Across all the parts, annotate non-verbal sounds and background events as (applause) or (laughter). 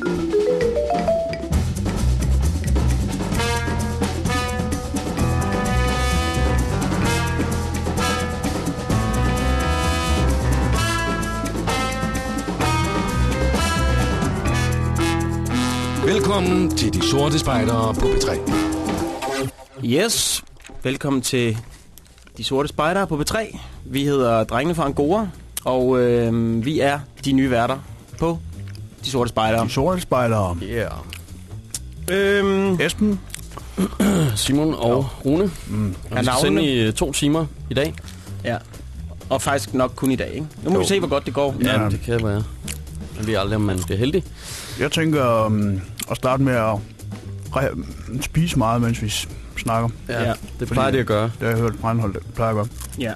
Velkommen til De Sorte Spejdere på P3. Yes, velkommen til De Sorte Spejdere på B3. Vi hedder Drengene fra Angora, og øh, vi er de nye værter på de Sorte Spejdere. De sorte spejdere. Yeah. Øhm, Esben. (clears throat) Simon og Rune. Mm. Vi skal sende i to timer i dag. ja. Og faktisk nok kun i dag, ikke? Nu må vi se, hvor godt det går. Ja, det kan være. Man ved aldrig, om man bliver heldig. Jeg tænker um, at starte med at re- spise meget, mens vi snakker. Ja, Ja. det plejer det at gøre. Det har jeg hørt Brandhold plejer at gøre. Ja.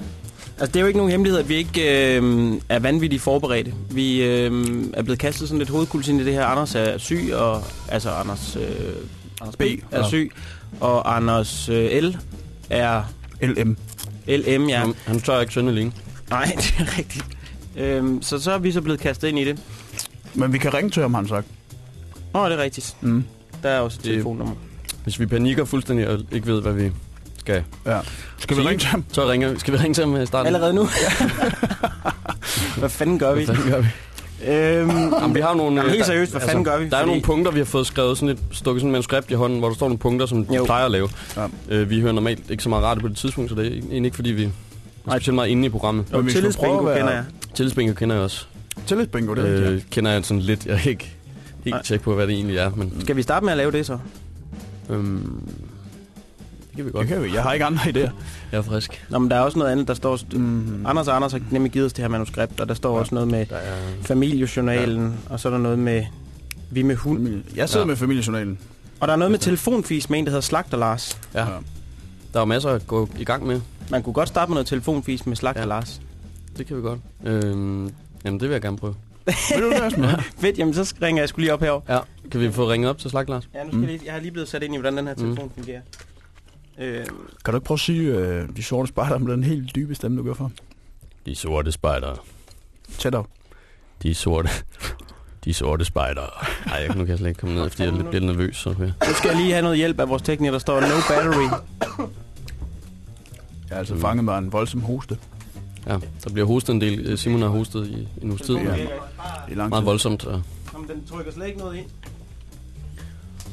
Altså, det er jo ikke nogen hemmelighed, at vi ikke øh, er vanvittigt forberedte. Vi øh, er blevet kastet sådan lidt hovedkuls ind i det her. Anders er syg, og altså Anders, øh, Anders B. B, er ja. syg, og Anders øh, L. er LM. LM, ja. Han, han tør ikke sende alene. Nej, (laughs) det er rigtigt. Øhm, så så er vi så blevet kastet ind i det. Men vi kan ringe til ham, har han sagt. Åh, oh, det er rigtigt. Mm. Der er også et Det- telefonnummer. Hvis vi panikker fuldstændig og ikke ved, hvad vi skal Ja. Skal vi ringe til ham? Så ringer, skal vi ringe til ham i starten? Allerede nu? (laughs) hvad fanden gør vi? Hvad fanden gør vi? Øhm, Jamen, vi har nogle... Jamen, helt seriøst, hvad fanden gør vi? Der er Fordi- nogle punkter, vi har fået skrevet sådan et stukket sådan et manuskript i hånden, hvor der står nogle punkter, som vi Jo. plejer at lave. Ja. Øh, vi hører normalt ikke så meget radio på det tidspunkt, så det er egentlig ikke, fordi vi er specielt meget inde i programmet. jo, vi tillidsbingo kender jeg. Tillidsbingo kender jeg også. Tillidsbingo, det er Øh, kender jeg sådan lidt. Jeg er ikke helt Nej. tjek på, hvad det egentlig er, men Skal vi starte med at lave det så? øhm, det kan vi det godt. kan vi. Jeg har ikke andre idéer. Jeg er frisk. Nå, men der er også noget andet, der står... Mm. Anders og Anders har nemlig givet os det her manuskript, og der står Ja. også noget med er... familiejournalen, og så er der noget med... Vi med hund. Familie. Jeg sidder Ja. med familiejournalen. Og der er noget med telefonfis med en, der hedder Slagter Lars. Ja. Ja. Der er masser at gå i gang med. Man kunne godt starte med noget telefonfis med Slagter Ja. Lars. Det kan vi godt. Øhm, jamen, det vil jeg gerne prøve. Vil du det, Esben? (laughs) Fedt, jamen så ringer jeg skulle lige op herover. Ja. Kan vi få ringet op til Slag, Lars? Ja, nu skal Mm. jeg, lige, jeg har lige blevet sat ind i, hvordan den her telefon fungerer. Øh, Kan du ikke prøve at sige øh, de sorte spejdere med den helt dybe stemme, du gør for? De sorte spejdere. Tættere. De sorte. De sorte spejdere. Nej, jeg, nu kan jeg slet ikke komme ned, fordi jeg er lidt- bliver lidt nervøs. Så, okay. nu skal jeg lige have noget hjælp af vores tekniker, der står no battery. Jeg har altså fanget mig en voldsom hoste Ja, der bliver hostet en del. Øh, Simon har hostet i en uges tid. Ja. I lang tid. Meget voldsomt. Og Jamen, den trykker slet ikke noget ind.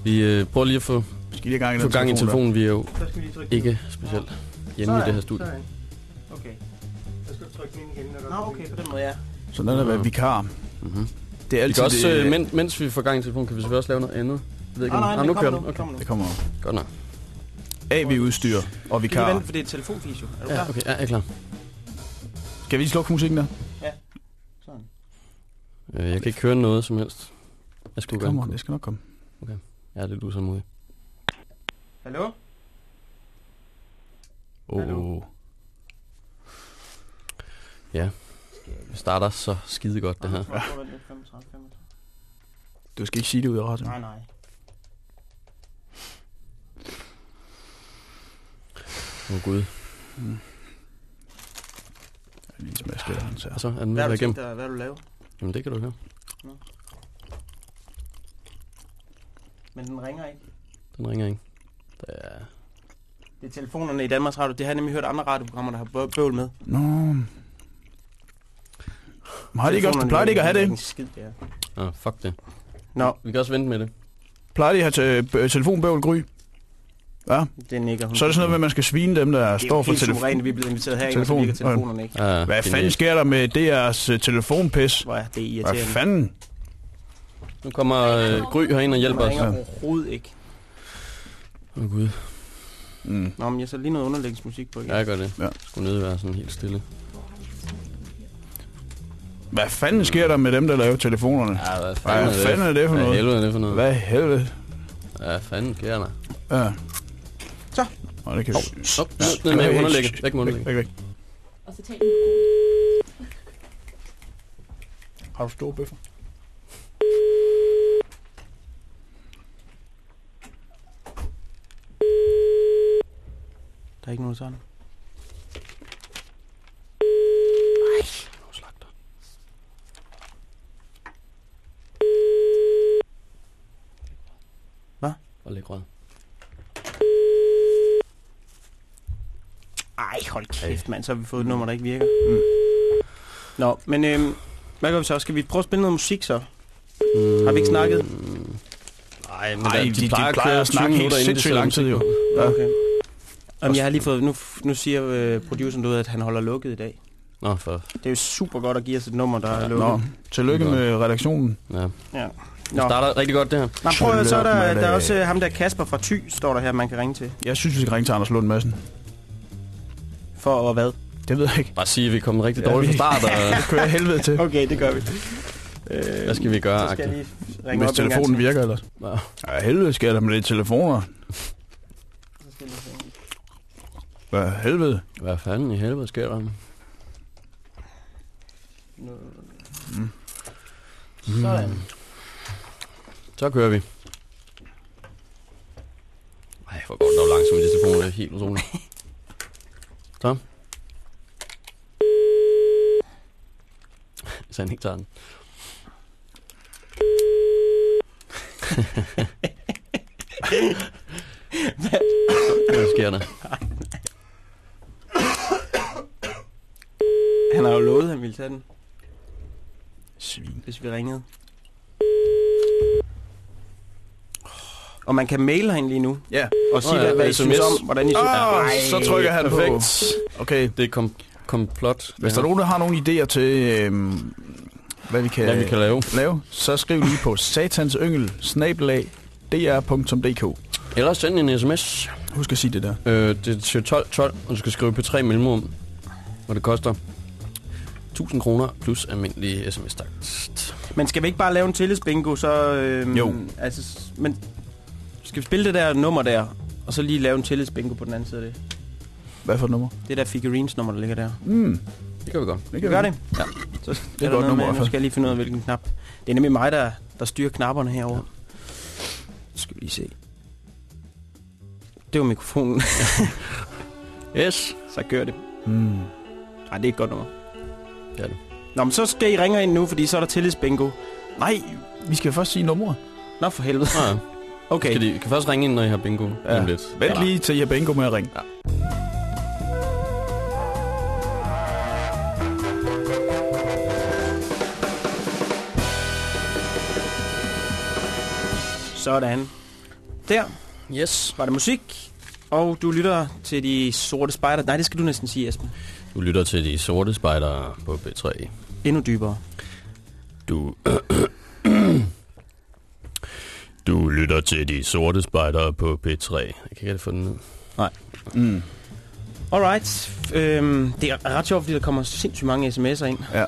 vi øh, prøver lige at få, Vi skal lige i gang i få den gang i telefonen. Vi er jo Så skal vi lige trykke ikke specielt hjemme i det her studie. Sådan. Okay. Så skal du trykke den ind igen. Nå, okay, på den måde, ja. Så den er været vikar. Mm-hmm. Det er Vi altid kan også, det, øh, men, mens vi får gang i telefonen, kan vi selvfølgelig også lave noget andet. Jeg ved ikke, Nej, om... nej, Ah, det nu kører kommer den. nu. Okay. Kommer nu. det kommer Godt nok. AV-udstyr og Skal vi vikar. vente, for det er et telefonfis jo. Er du Ja, klar? okay. Ja, jeg er klar. Skal vi lige slukke musikken der? Sådan. Øh, jeg kan ikke høre noget som helst. Jeg Det skulle kommer, gerne. det skal nok komme. Jeg er lidt usammodig. Hallo? Oh. Det starter så skide godt, det her. Ja. 35, 35. Du skal ikke sige det ud af radioen. Nej, nej. Åh oh, gud. Lige smask af den, så. Så er den ved Hvad har du igennem. tænkt dig, hvad vil du lave? Jamen det kan du høre. Men den ringer ikke. Den ringer ikke. Der er... Det er telefonerne i Danmarks Radio. Det har jeg nemlig hørt andre radioprogrammer, der har bø- bøvl med. Nå. Men har de ikke også, plejer de ikke at have er det? Skid, ja. Ah, fuck det. Nå, Vi kan også vente med det. Plejer de at have te- b- telefonbøvl gry? Ja, det nikker hun. så er det sådan noget med, at man skal svine dem, der det er står jo for helt telefon. suverænt, vi er blevet inviteret her, og så Telefon. virker telefonerne ikke. Ah, Hvad fanden sker der med DR's uh, telefonpis? Hvor er det Hvad irriterende. fanden? Nu kommer øh, Gry herind og hjælper os. ringer Ja. overhovedet ikke. Åh oh, gud. Mm. Nå, men jeg så lige noget underlægningsmusik på igen. Ja, jeg gør det. Ja. Ja. Skulle nede være sådan helt stille. Hvad fanden sker der med dem, der laver telefonerne? Ja, hvad Hvad fanden er det for Hvad noget? helvede er det for noget? Hvad helvede? Hvad fanden sker der? Ja. Så. Nå, det kan vi. Op, ned med underlægget. Væk med underlægget. væk, væk. Og så tag Har du store bøffer? Der er ikke nogen sådan. Nu slagter. Og læg rød. Ej, hold kæft, mand. Så har vi fået et nummer, der ikke virker. Mm. Nå, men øhm, hvad gør vi så? Skal vi prøve at spille noget musik så? Mm, Har vi ikke snakket? Nej, men Ej, der, de, de, plejer, køre at 20 snakke helt de sindssygt lang tid, jo. Ja. Okay. Jamen, jeg har lige fået... Nu, nu siger øh, produceren ud, at han holder lukket i dag. Nå, for... Det er jo super godt at give os et nummer, der er lukket. Nå, tillykke med redaktionen. Ja. Ja. Det Nå. starter rigtig godt, det her. Nå, prøv at, så er der, der er det. også øh, ham der Kasper fra Thy, står der her, man kan ringe til. Jeg synes, vi skal ringe til Anders Lund Madsen. For at hvad? Det ved jeg ikke. Bare sige, at vi er kommet rigtig Ja, dårligt vi- fra start, og (laughs) Det kører jeg helvede til. Okay, det gør vi. Øh, hvad skal vi gøre? Så skal jeg lige ringe Hvis telefonen virker ellers. Nå. Ja, helvede sker der med lidt telefoner. Hvad helvede? Hvad fanden i helvede sker der? Sådan. Så kører vi. Ej, hvor går det dog langsomt med de telefoner, det er helt utroligt. (laughs) Så. (laughs) Hvis han ikke tager den. (laughs) Hvad sker der? Han har jo lovet, at han ville tage den, Svin. hvis vi ringede. Og man kan maile hende lige nu, Ja. og sige, Nå ja, hvad, hvad I synes SMS. om, hvordan I synes. Ej, så trykker han perfekt. på. Okay. Det er kom komplot. Hvis der er nogen, der har nogle idéer til, øhm, hvad vi kan, Hvad vi kan lave. lave, så skriv lige på satansyngel snabelag dr.dk. Ellers send en sms. Husk at sige det der. Øh, det er til 1212, og du skal skrive på 3 mellemrum. Og det koster 1000 kroner plus almindelig sms-takt. Men skal vi ikke bare lave en tillidsbingo, så... Øhm, Jo. Altså, men skal vi spille det der nummer der, og så lige lave en tillidsbingo på den anden side af det? Hvad for et nummer? Det der figurines nummer, der ligger der. Mm, Det kan vi godt. det Vi kan gør vi. det? Ja. Så Det er et godt nummer med, Nu skal jeg lige finde ud af, hvilken knap. Det er nemlig mig, der, der styrer knapperne herover. Ja. Skal vi lige se. Det var mikrofonen. (laughs) Yes. så gør det. Mm. Nej, det er et godt nummer. Det er det. Nå, men så skal I ringe ind nu, fordi så er der tillidsbingo. Nej, vi skal først sige nummeret. Nå, for helvede. Nå ja. (laughs) Okay. Skal de, kan først ringe ind, når I har bingo. Ja. Ja. Lidt. Vent lige til jeg bingo med at ringe. Sådan. Der Yes. var det musik. Og du lytter til de sorte spejder. Nej, det skal du næsten sige, Esben. Du lytter til de sorte spejdere på B3. Endnu dybere. Du... (clears throat) du lytter til de sorte spejdere på P3. Jeg kan ikke rigtig få den ned. Mm. Alright. Øhm, det er ret sjovt, fordi der kommer sindssygt mange sms'er ind. Ja.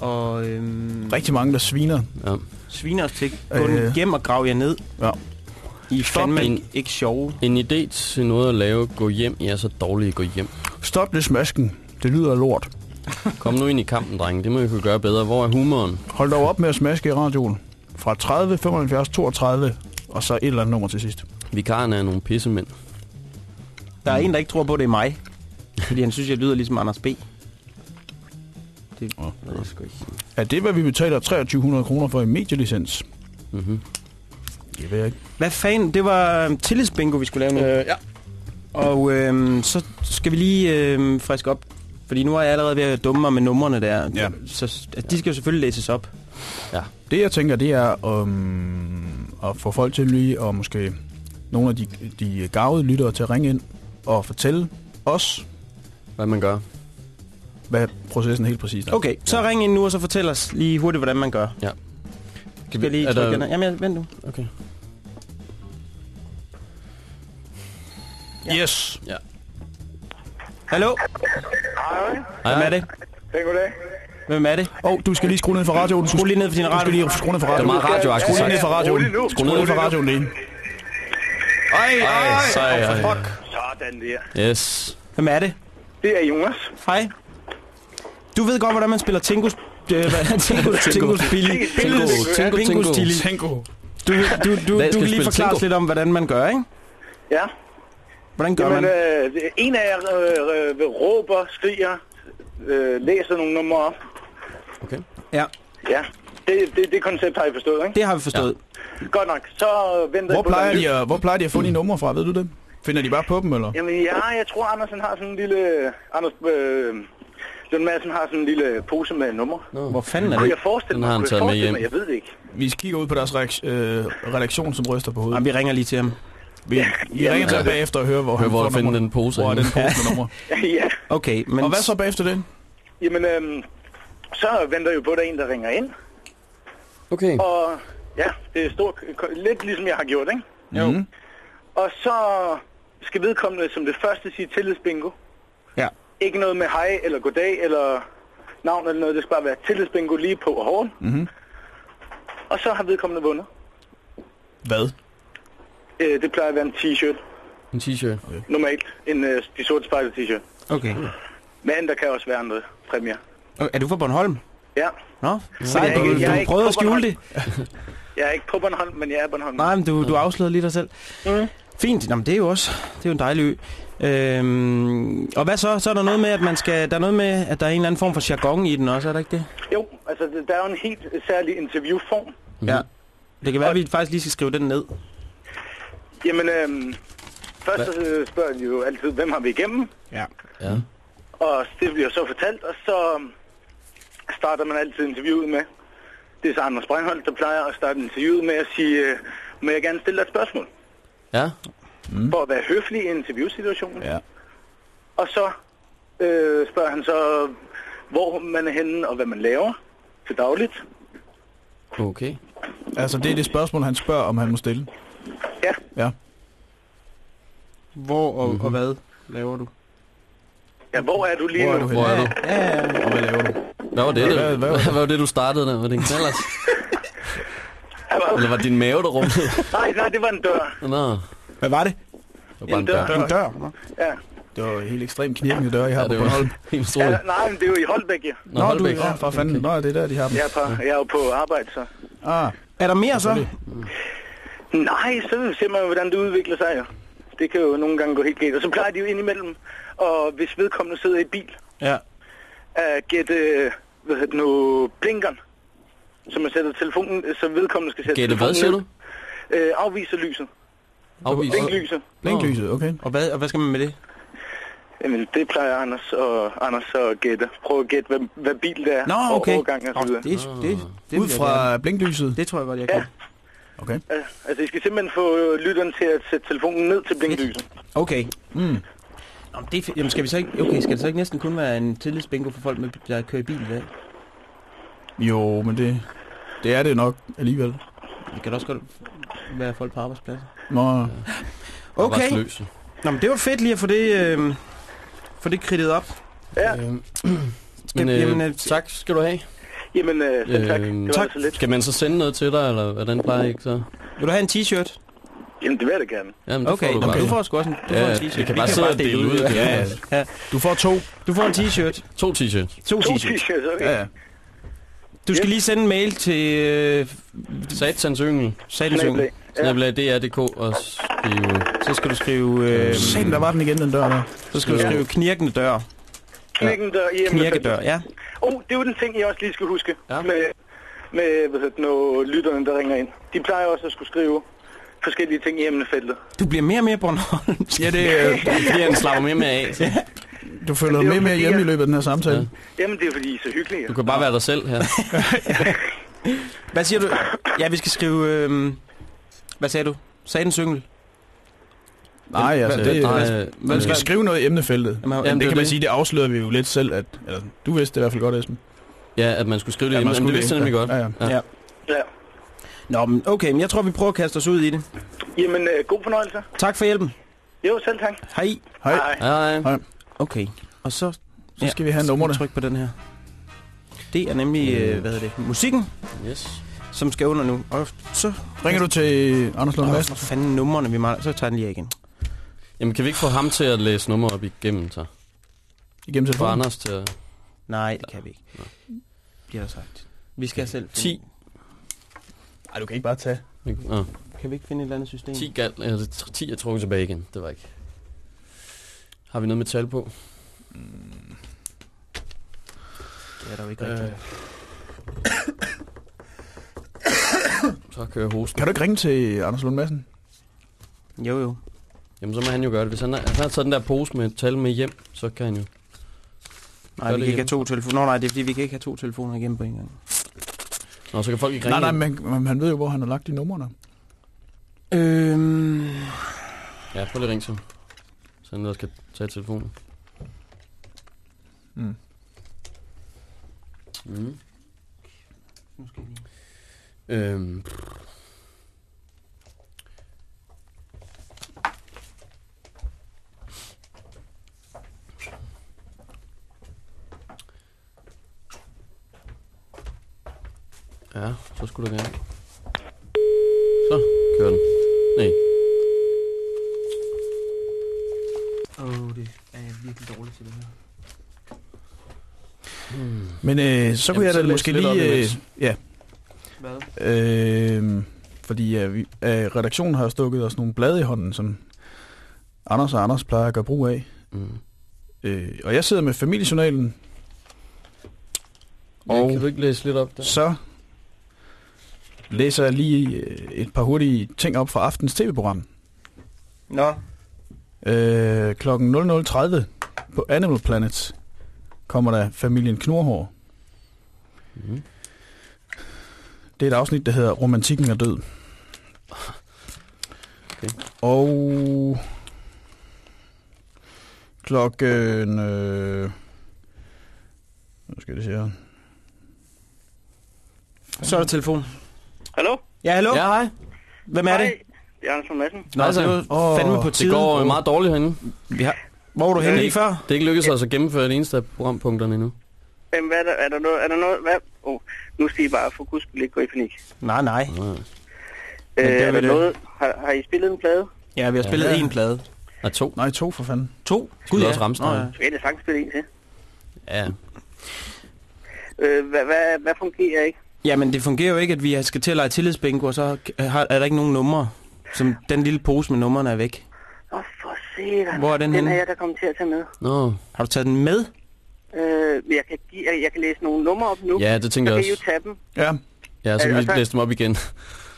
Og øhm, Rigtig mange, der sviner. Ja. sviner os til. Gå Øh. hjem og grav jer ned. Ja. I er Stop fandme en- ikke, ikke sjove. En idé til noget at lave. Gå hjem. I er så dårlige. Gå hjem. Stop det smasken. Det lyder lort. Kom nu ind i kampen, drenge. Det må I kunne gøre bedre. Hvor er humoren? Hold dog op med at smaske i radioen. Fra 30, 75, 32, og så et eller andet nummer til sidst. Vikarerne er nogle pissemænd. Der er en, der ikke tror på, at det er mig. Fordi han synes, jeg lyder ligesom Anders B. Det Åh. ved jeg sgu ikke. Er det, hvad vi betaler 2300 kroner for i medielicens? Mm-hmm. Det ved jeg ikke. Hvad fanden? Det var øhm, tillidsbingo, vi skulle lave nu. Øh, ja. Og øhm, så skal vi lige øhm, friske op. Fordi nu er jeg allerede ved at dumme mig med numrene der. Ja. Så at de skal jo selvfølgelig læses op. Det, jeg tænker, det er um, at få folk til lige, og måske nogle af de, de gavede lyttere til at ringe ind og fortælle os, Hvad man gør. hvad processen helt præcist er. Okay, så ring ind nu, og så fortæl os lige hurtigt, hvordan man gør. Kan Skal jeg lige er trykke der... Jamen, jeg- vent nu. Okay. Yes! Hallo? Hej, Hvem er det? hej, goddag. Hvem er det? Og oh, du skal lige skrue ned for radioen. Skru lige ned for din Du skal radio. lige skrue ned for Det er radioen. meget radioaktivt. Skru lige ned for radioen. Skru ned for radioen lige. Ej, ej, sej, ej. fuck. Sådan der. Yes. Hvem er det? Det er Jonas. Hej. Du ved godt, hvordan man spiller Tingus... Hvad? Tingus, Tingus, Billy. Tingo. Tingus, Tilly. Tænko. Du, du, du, du skal kan lige forklare os lidt om, hvordan man gør, ikke? Ja. Hvordan gør Jamen, man? øh, en af jer øh, øh, råber, skriger, øh, læser nogle numre op. Okay. Ja, Ja. Det, det, det koncept har I forstået, ikke? det har vi forstået. Godt nok. Så venter Hvor jeg på plejer, de at, hvor plejer de at få de numre fra? Ved du det? Finder de bare på dem, eller? Jamen ja, jeg tror Andersen har sådan en lille... Anders øh, Lund Madsen har sådan en lille pose med numre. Hvor fanden er Kunne det? jeg forestille Den mig? har han kunne taget jeg med forestille hjem. mig? Jeg ved det ikke. Vi kigger ud på deres reaks- øh, redaktion, som ryster på hovedet. Jamen, vi ringer lige til ham. Vi, vi ringer til ham bagefter og hører, hvor Hør, han hvor finder numrene. den pose Hvor er den pose med numre. (laughs) ja. Okay, men... Og hvad så bagefter det? Jamen, øhm, så venter jeg jo på, at der er en, der ringer ind. Okay. Og ja, det er stort, lidt ligesom jeg har gjort, ikke? Jo. Mhm. Og så skal vedkommende som det første sige tillidsbingo. Ja. Ikke noget med hej eller goddag eller navn eller noget. Det skal bare være tillidsbingo lige på og hårdt. Mhm. Og så har vedkommende vundet. Hvad? Øh, det plejer at være en t-shirt. En t-shirt. Normalt. En øh, de sorte spejler t-shirt. Okay. Men der kan også være andre præmier. Okay, Er du fra Bornholm? Ja, Nå, sejt. Jeg er Du, ikke- jeg er du prøvede at skjule det. jeg er ikke på Bornholm, men jeg er Bornholm. Nej, men du, du afslørede lige dig selv. Mm. Fint. Nå, men det er jo også det er jo en dejlig ø. Øhm, og hvad så? Så er der noget med, at man skal, der er noget med, at der er en eller anden form for jargon i den også, er der ikke det? Jo, altså der er jo en helt særlig interviewform. Ja. Det kan være, at vi faktisk lige skal skrive den ned. Jamen, øhm, først så spørger de jo altid, hvem har vi igennem? Ja. Ja. Og det bliver så fortalt, og så øhm, starter man altid interviewet med. Det er så Anders Breinholt, der plejer at starte interviewet med at sige, øh, må jeg gerne stille dig et spørgsmål? Ja. For at være høflig i interviewsituationen. Ja. Og så øh, spørger han så, hvor man er henne og hvad man laver til dagligt. Okay. Altså, det er det spørgsmål, han spørger, om han må stille. Ja, Ja. Hvor og, Mhm. og hvad laver du? ja hvor er du lige Hvor er nu? du? Hvor er du? Ja, ja, ja. Og hvad laver du? Hvad var det, Hvad- der, hvad- hvad, hvad- (laughs) hvad var det du startede der? Var det en knallers? (laughs) Eller var det din mave, der rumlede? Nej, nej, det var en dør. Nå, Hvad var det? det var bare en En dør. dør. En dør. Ja. Det var helt ekstremt knirkende dør, I har Ja, på det var Bornholm. (laughs) helt ja utroligt. nej, men det er jo i Holbæk, ja. Nå, Nå, du, Holbæk. ja, for fanden. Nå, det er der, de har dem. Jeg er, på, jeg er jo på arbejde, så. Ah, Er der mere så? Selvfølgelig. Nej, så ser man jo, hvordan det udvikler sig, jo. Det kan jo nogle gange gå helt galt. Og så plejer de jo indimellem, og hvis vedkommende sidder i bil, Ja. at gætte, hvad hedder det nu, blinkeren. Så man sætter telefonen, så vedkommende skal sætte Gætte hvad, siger du? Øh, afviser lyset. Afvis. Blinklyset. blinklyset, okay. Og hvad, og hvad skal man med det? Jamen, det plejer Anders og Anders at gætte. Prøv at gætte, hvad, hvad bil det er. Nå, og okay. årgang og så videre. det, det, det, Ud vil jeg fra blinklyset. Det tror jeg godt, jeg Ja. Okay. Ja, Altså, I skal simpelthen få lytteren til at sætte telefonen ned til blinklyset. Okay. Mm. Nå, men det jamen, skal vi så ikke, okay, skal det så ikke næsten kun være en tillidsbingo for folk, med, der kører i bil i dag? Jo, men det, det er det nok alligevel. Det kan da også godt være folk på arbejdspladser. Nå, Okay. Arbejdsløs. Nå, men det var fedt lige at få det, øh, få det kridtet op. Ja, Skal, Men, øh, jamen, øh, tak skal du have. Jamen, øh, selv tak. Øhm, Det var tak. altså lidt. Skal man så sende noget til dig, eller hvordan plejer I ikke så? Vil du have en t-shirt? Jamen, det vil jeg da gerne. Jamen, det Okay, får du bare. du får sgu også en, du Ja, får en t-shirt. vi kan bare sidde og dele ud. Ja, ja. ja. du får to. Du får en t-shirt. To t-shirts. To t-shirts. okay. Ja, ja. Du skal Yep. lige sende en mail til øh, Satans yngel. Salensyngen. Snablag. Ja. Snablag DR.dk og skrive... Så skal du skrive... Øh, Satan, der var den igen, den dør der. så skal du Ja. skrive knirkende dør. Knirken dør Knirkedør, ja. Oh, det er jo den ting, jeg også lige skal huske. Ja. Med, med hvad hedder det, nu, lytterne, der ringer ind. De plejer også at skulle skrive forskellige ting i emnefeltet. Du bliver mere og mere Bornholmsk. Ja, (laughs) det er, Fordi han slapper mere med af. Så. du føler er jo mere mere fordi, hjemme i løbet af den her samtale. Ja. Jamen, det er fordi, I er så hyggelige. Du kan bare være dig selv her. (laughs) Hvad siger du? Ja, vi skal skrive... Øh, hvad sagde du? Satans yngel? Nej, altså, Hvad- det, nej, øh, man skal hvad- skrive noget i emnefeltet. Jamen, Jamen, det det kan man det. sige, det afslører vi jo lidt selv, at eller, du vidste det i hvert fald godt, Esben. Ja, at man skulle skrive det Ja, ja, man Jamen, det vidste det, jeg nemlig godt. ja, ja. Ja. Ja. Nå, men okay, men jeg tror, vi prøver at kaste os ud i det. Jamen, øh, god fornøjelse. Tak for hjælpen. Jo, selv tak. Hej. Hej. Hej. Ja. Okay, og så... Så skal vi have numrene. Tryk på den her. Det er nemlig, øh, hvad hedder det, musikken, Yes. som skal under nu. Og så... Ringer du til Anders Lund Madsen? for fanden numrene, vi mangler. Så tager jeg den lige af igen. Jamen, kan vi ikke få ham til at læse nummer op igennem, så? Igennem Få telefonen? Anders til at... Nej, det kan vi ikke. Bliver der sagt. Vi skal selv... finde- 10. Nej, du kan ikke bare tage. Nå, Kan vi ikke finde et eller andet system? 10 galt. Eller 10 er trukket tilbage igen. Det var ikke. Har vi noget med tal på? Det er der jo ikke rigtigt. (coughs) Så kører hosten. Kan du ikke ringe til Anders Lund Madsen? Jo, jo. Jamen, så må han jo gøre det. Hvis han, har- han har taget den der pose med tal med hjem, så kan han jo. Nej, vi kan ikke have to telefoner. Nå, nej, det er fordi, vi kan ikke have to telefoner igen på en gang. Nå, så kan folk ikke ringe Nej, nej, men, han ved jo, hvor han har lagt de numre. Øhm... Ja, prøv lige at ringe til ham. Så han ellers kan tage telefonen. Mm. Mm. Nu skal jeg lige... Øhm. Ja, så skulle du gerne. Så, kører den. Nej, Åh, oh, det er jeg virkelig dårligt til det her. Men øh, så kunne Jamen, jeg da måske lidt lige... Øh, ja, Hvad? øh, fordi øh, vi, øh, redaktionen har stukket os nogle blade i hånden, som Anders og Anders plejer at gøre brug af. Mm. Øh, og jeg sidder med familiejournalen, Og Og- kan du ikke læse lidt op der? så læser jeg lige øh, et par hurtige ting op fra aftens tv-program. Nå, Øh, klokken 00.30 på Animal Planet kommer der familien Knurhår. Mm. Det er et afsnit, der hedder Romantikken er død. Okay. Og klokken... Øh, nu skal det se her. så er der telefon. Hallo? Ja, hallo? Ja, hej. Hvem er det? Hej, det er Anders von Madsen. Nå, det var Åh, fandme på det tide. Det går øh, meget dårligt herinde. Vi har... Hvor var du henne lige før? Det er ikke lykkedes os at gennemføre det eneste af programpunkterne endnu. Hvem, hvad er der, er der noget, er der noget, hvad? Oh, nu skal I bare for guds skyld ikke gå i panik. Nej, nej. Nej. Øh, det er er der det. noget, har, har I spillet en plade? Ja, vi har spillet Ja. én plade. Nej, to. Nej, to for fanden. To? Skulle også Rammstein. Nå, ja. Så kan jeg sagtens spille en til. Ja. Øh, hvad, hvad, hvad fungerer ikke? Jamen, det fungerer jo ikke, at vi skal til at lege tillidsbingo, og så har, er der ikke nogen numre. Som den lille pose med numrene er væk. Åh, oh, for satan. Hvor er den Den henne? er jeg, der kommer til at tage med. Nå. Har du taget den med? Øh, jeg, kan give, jeg, kan læse nogle numre op nu. Ja, det tænker så jeg kan I jo også. tage dem. Ja, Ja, så kan vi Altså- læse dem op igen.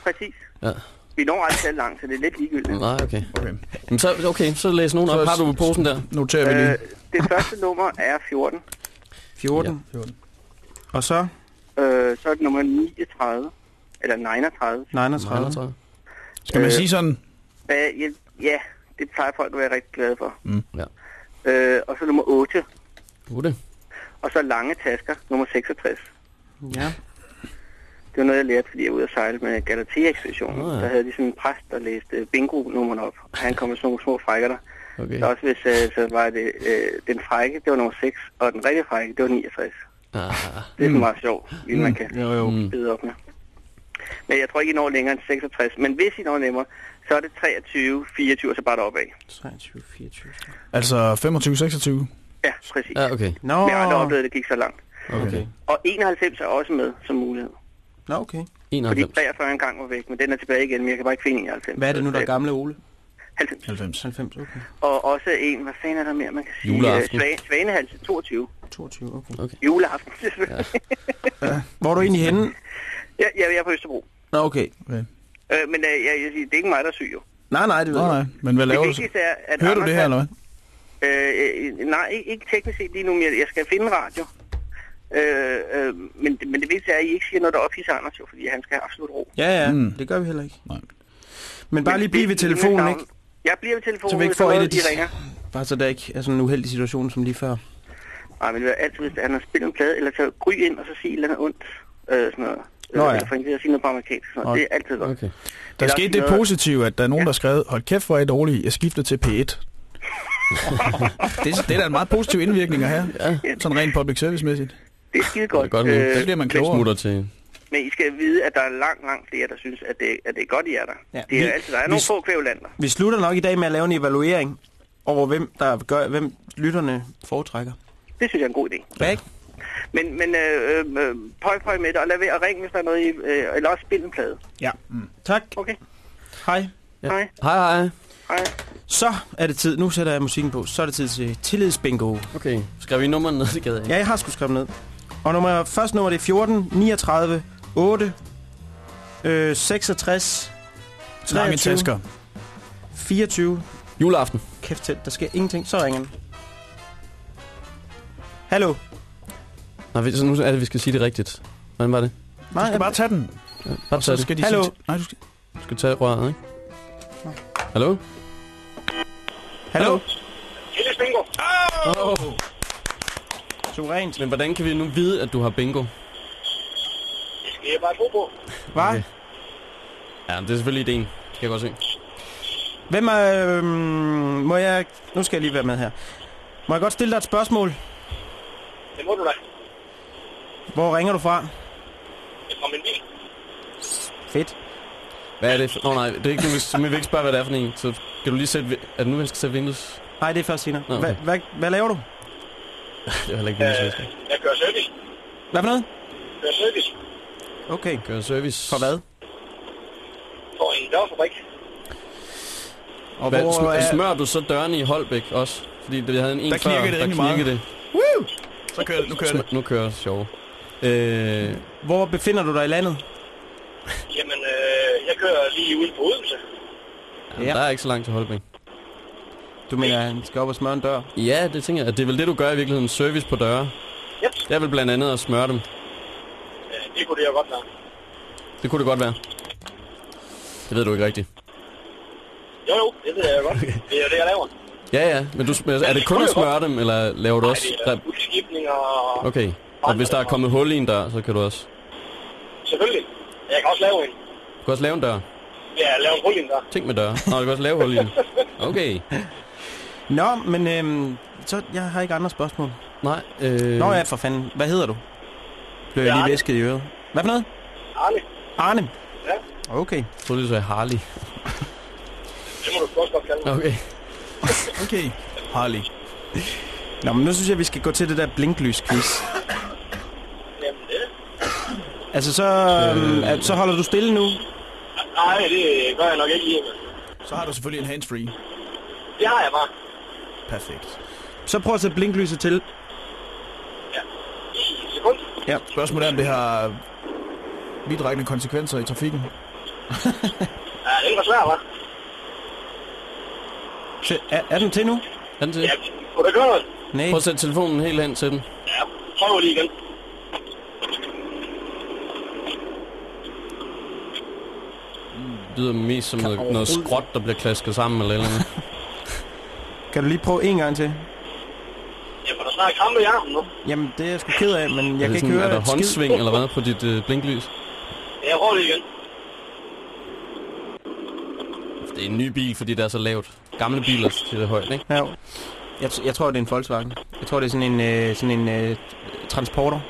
Præcis. Ja. Vi når aldrig selv langt, så det er lidt ligegyldigt. Nej, okay. okay. Jamen, så, okay, så læs nogen op. Så- Har du posen der? Noterer vi lige. Øh, det første nummer er 14. 14. Ja. 14. Og så Øh, så er det nummer 39. Eller 39. 39. 39. Skal man Øh, sige sådan? Øh, ja, ja, det plejer folk at være rigtig glade for. Mm. Ja. Øh, og så nummer 8. Ude. Og så lange tasker, nummer 66. Ja. Det var noget, jeg lærte, fordi jeg var ude at sejle med Galatea-ekspeditionen. Nå ja. Der havde de sådan en præst, der læste bingo-nummerne op. Og han kom med sådan nogle små frækker der. Okay. Så også hvis øh, så var det øh, den frække, det var nummer 6, og den rigtige frække, det var 69. Ah, (laughs) Det er sådan meget sjovt, mm. man kan Jo, jo. mm. bide op med. Men jeg tror ikke, I når længere end 66. Men hvis I når nemmere, så er det 23, 24, og så bare deropad. 23, 24. Altså 25-26? Ja, præcis. Ja, okay. Nå, Men jeg har aldrig oplevet, at det gik så langt. okay. Og 91 er også med som mulighed. Nå, okay. Fordi 91. 43 engang var væk, men den er tilbage igen, men jeg kan bare ikke finde 91. Hvad er det nu, der er gamle Ole? 90. 90. 90, okay. Og også en, hvad fanden er der mere, man kan sige? Juleaften. Øh, Sva- Svanehals 22. 22, okay. Okay. Juleaften, selvfølgelig. (laughs) Hvor er du egentlig henne? Ja. ja, jeg er på Østerbro. Nå, okay. Øh, men øh, jeg, jeg siger, det er ikke mig, der er syg jo. Nej, nej, det ved Nej, jeg. nej. Men hvad Det laver du? vigtigste er, at Hører du det her, eller hvad? Øh, øh, nej, ikke, teknisk set lige nu, men jeg, jeg skal finde radio. Øh, øh, men, men det vigtigste er, at I ikke siger noget, der ophidser Anders, jo, fordi han skal have absolut ro. Ja, ja, Mm. det gør vi heller ikke. Nej. Men bare Men lige blive det- ved det telefonen, ikke? Jeg bliver ved telefonen, Så vi ikke får er et af de ringer. Bare så der ikke er sådan en uheldig situation som lige før. Nej, men det er altid, hvis han har spillet en plade, eller så gry ind og så sige et eller andet ondt. Øh, sådan noget. Nå ja. Eller for at sige noget på amerikansk. Sådan noget. Det er altid godt. Okay. Der skete det noget- positive, at der er nogen, Ja. der skrev, hold kæft, hvor er I dårlige, jeg skifter til P1. (laughs) det, det er da en meget positiv indvirkning at have, Ja. sådan rent public service-mæssigt. Det er skide Det godt. er godt nu. Så bliver man klogere. smutter til... men I skal vide, at der er langt, langt flere, der synes, at det, at det er godt, I er der. Ja, Det er vi- altid, der er vi- nogle få kvævlander. Vi slutter nok i dag med at lave en evaluering over, hvem der gør, hvem lytterne foretrækker. Det synes jeg er en god idé. Ja, ikke? Men, men øh, øh, pøj, pøj med det, og lad være at ringe, hvis der er noget i, øh, eller også spil en plade. Ja. Mm. Tak. Okay, Hej. Ja. hej. Hej, hej. hej. Så er det tid. Nu sætter jeg musikken på. Så er det tid til tillidsbingo. Okay. Skrev I nummeret ned, det gad jeg. Ja, jeg har sgu skrevet ned. Og nummer, første nummer det er 14, 39, 8, Øh, 66. Lange 23, tasker. 24. Juleaften. Kæft til, der sker ingenting. Så ringer den. Hallo? Nå, så nu er det, vi skal sige det rigtigt. Hvordan var det? Du skal bare tage den. Ja, bare Og tage så det. skal de Hallo? sige... Nej, du skal... Du skal tage røret, ikke? Hallo? Hallo? Lille bingo. Oh. Suverænt. Men hvordan kan vi nu vide, at du har bingo? Det skal jeg bare tro på. Hvad? Okay. Ja, det er selvfølgelig ideen. Det kan jeg godt se. Hvem er... Øh, må jeg... Nu skal jeg lige være med her. Må jeg godt stille dig et spørgsmål? Det må du da. Hvor ringer du fra? Det er fra min bil. Fedt. Hvad er det for... Nå nej, det er ikke nu, vi, så vi vil ikke spørge, hvad det er for en. Så kan du lige sætte... Er det nu, vi skal sætte Windows? Nej, det er først senere. Nå, okay. Hvad, hvad, hvad laver du? (laughs) Det er heller ikke Windows, jeg skal. Øh, jeg kører service. Hvad for noget? Kører service Okay. Gør service. For hvad? for en dørfabrik. Og Hvad, hvor sm- er... smører du så dørene i Holbæk også? Fordi vi havde en en Der før, det der rimelig meget. knirkede det. Så kører det. Nu kører det. Nu kører det sjov. Øh, Hvor befinder du dig i landet? Jamen, øh, jeg kører lige ude på Odense. ja. Ja. Der er ikke så langt til Holbæk. Du mener, han skal op og smøre en dør? Ja, det tænker jeg. Det er vel det, du gør i virkeligheden. Service på døre. Yep. Det er vel blandt andet at smøre dem. Øh, det kunne det jo godt være. Det kunne det godt være. Det ved du ikke rigtigt. Jo, jo, det ved jeg godt. Det er jo det, jeg laver. Ja, ja. Men du, er det kun at smøre dem, eller laver du Nej, også... det er og... Okay. Og hvis der er kommet hul i en dør, så kan du også... Selvfølgelig. Jeg kan også lave en. Du kan også lave en dør. Ja, lave en hul i en der. Tænk med dør. Nå, du kan også lave hul i den. (laughs) Okay. Nå, men øhm, så jeg har ikke andre spørgsmål. Nej. Øh, Nå ja, for fanden. Hvad hedder du? Blev jeg lige væsket i øret. Hvad for noget? Arne, Arne? Ja. Okay. Jeg troede, du sagde Harley. det må du også godt kalde mig. Okay. (laughs) Okay. Harley. Nå, men nu synes jeg, vi skal gå til det der blinklys-quiz. Jamen, det... Altså, så, øhm, at, så holder du stille nu. Nej, det gør jeg nok ikke lige. Så har du selvfølgelig en handsfree. Det har jeg bare. Perfekt. Så prøv at sætte blinklyset til. Ja. I sekund. Spørgsmålet er, om det har vidtrækkende konsekvenser i trafikken. (laughs) Ja, den var svær, hva'? Se, er, er den til nu? Er den til? Ja, du gøre noget? Nej. Prøv at sætte telefonen helt hen til den. Ja, prøv lige igen. Det lyder mest som noget, noget skråt, der bliver klasket sammen eller eller andet. (laughs) Kan du lige prøve en gang til? Jeg må da snart krampe i armen nu. Jamen, det er jeg sgu ked af, men jeg kan det ikke sådan, høre er der håndsving eller hvad på dit øh, blinklys? Ja, jeg prøver det igen. Det er en ny bil, fordi det er så lavt. Gamle biler til det højt, ikke? Ja, jo. jeg, jeg tror, det er en Volkswagen. Jeg tror, det er sådan en, øh, sådan en øh, transporter.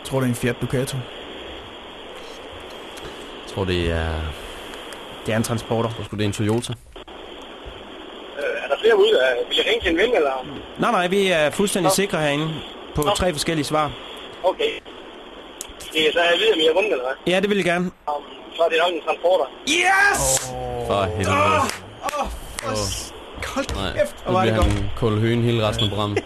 Jeg tror, det er en Fiat Ducato. Jeg tror, det er... Det er en transporter. Jeg tror, det er en Toyota. Øh, er der flere ude? Øh, Vil jeg ringe til en ven, eller? Nej, nej, vi er fuldstændig Nå. sikre herinde på Nå. tre forskellige svar. Okay. Det er så jeg ved, om jeg har vundet, eller hvad? Ja, det vil jeg gerne. Um, så er det nok en transporter. Yes! For helvede. Hold Nej, kæft, hvor nu var det godt. kold høen hele resten af programmet.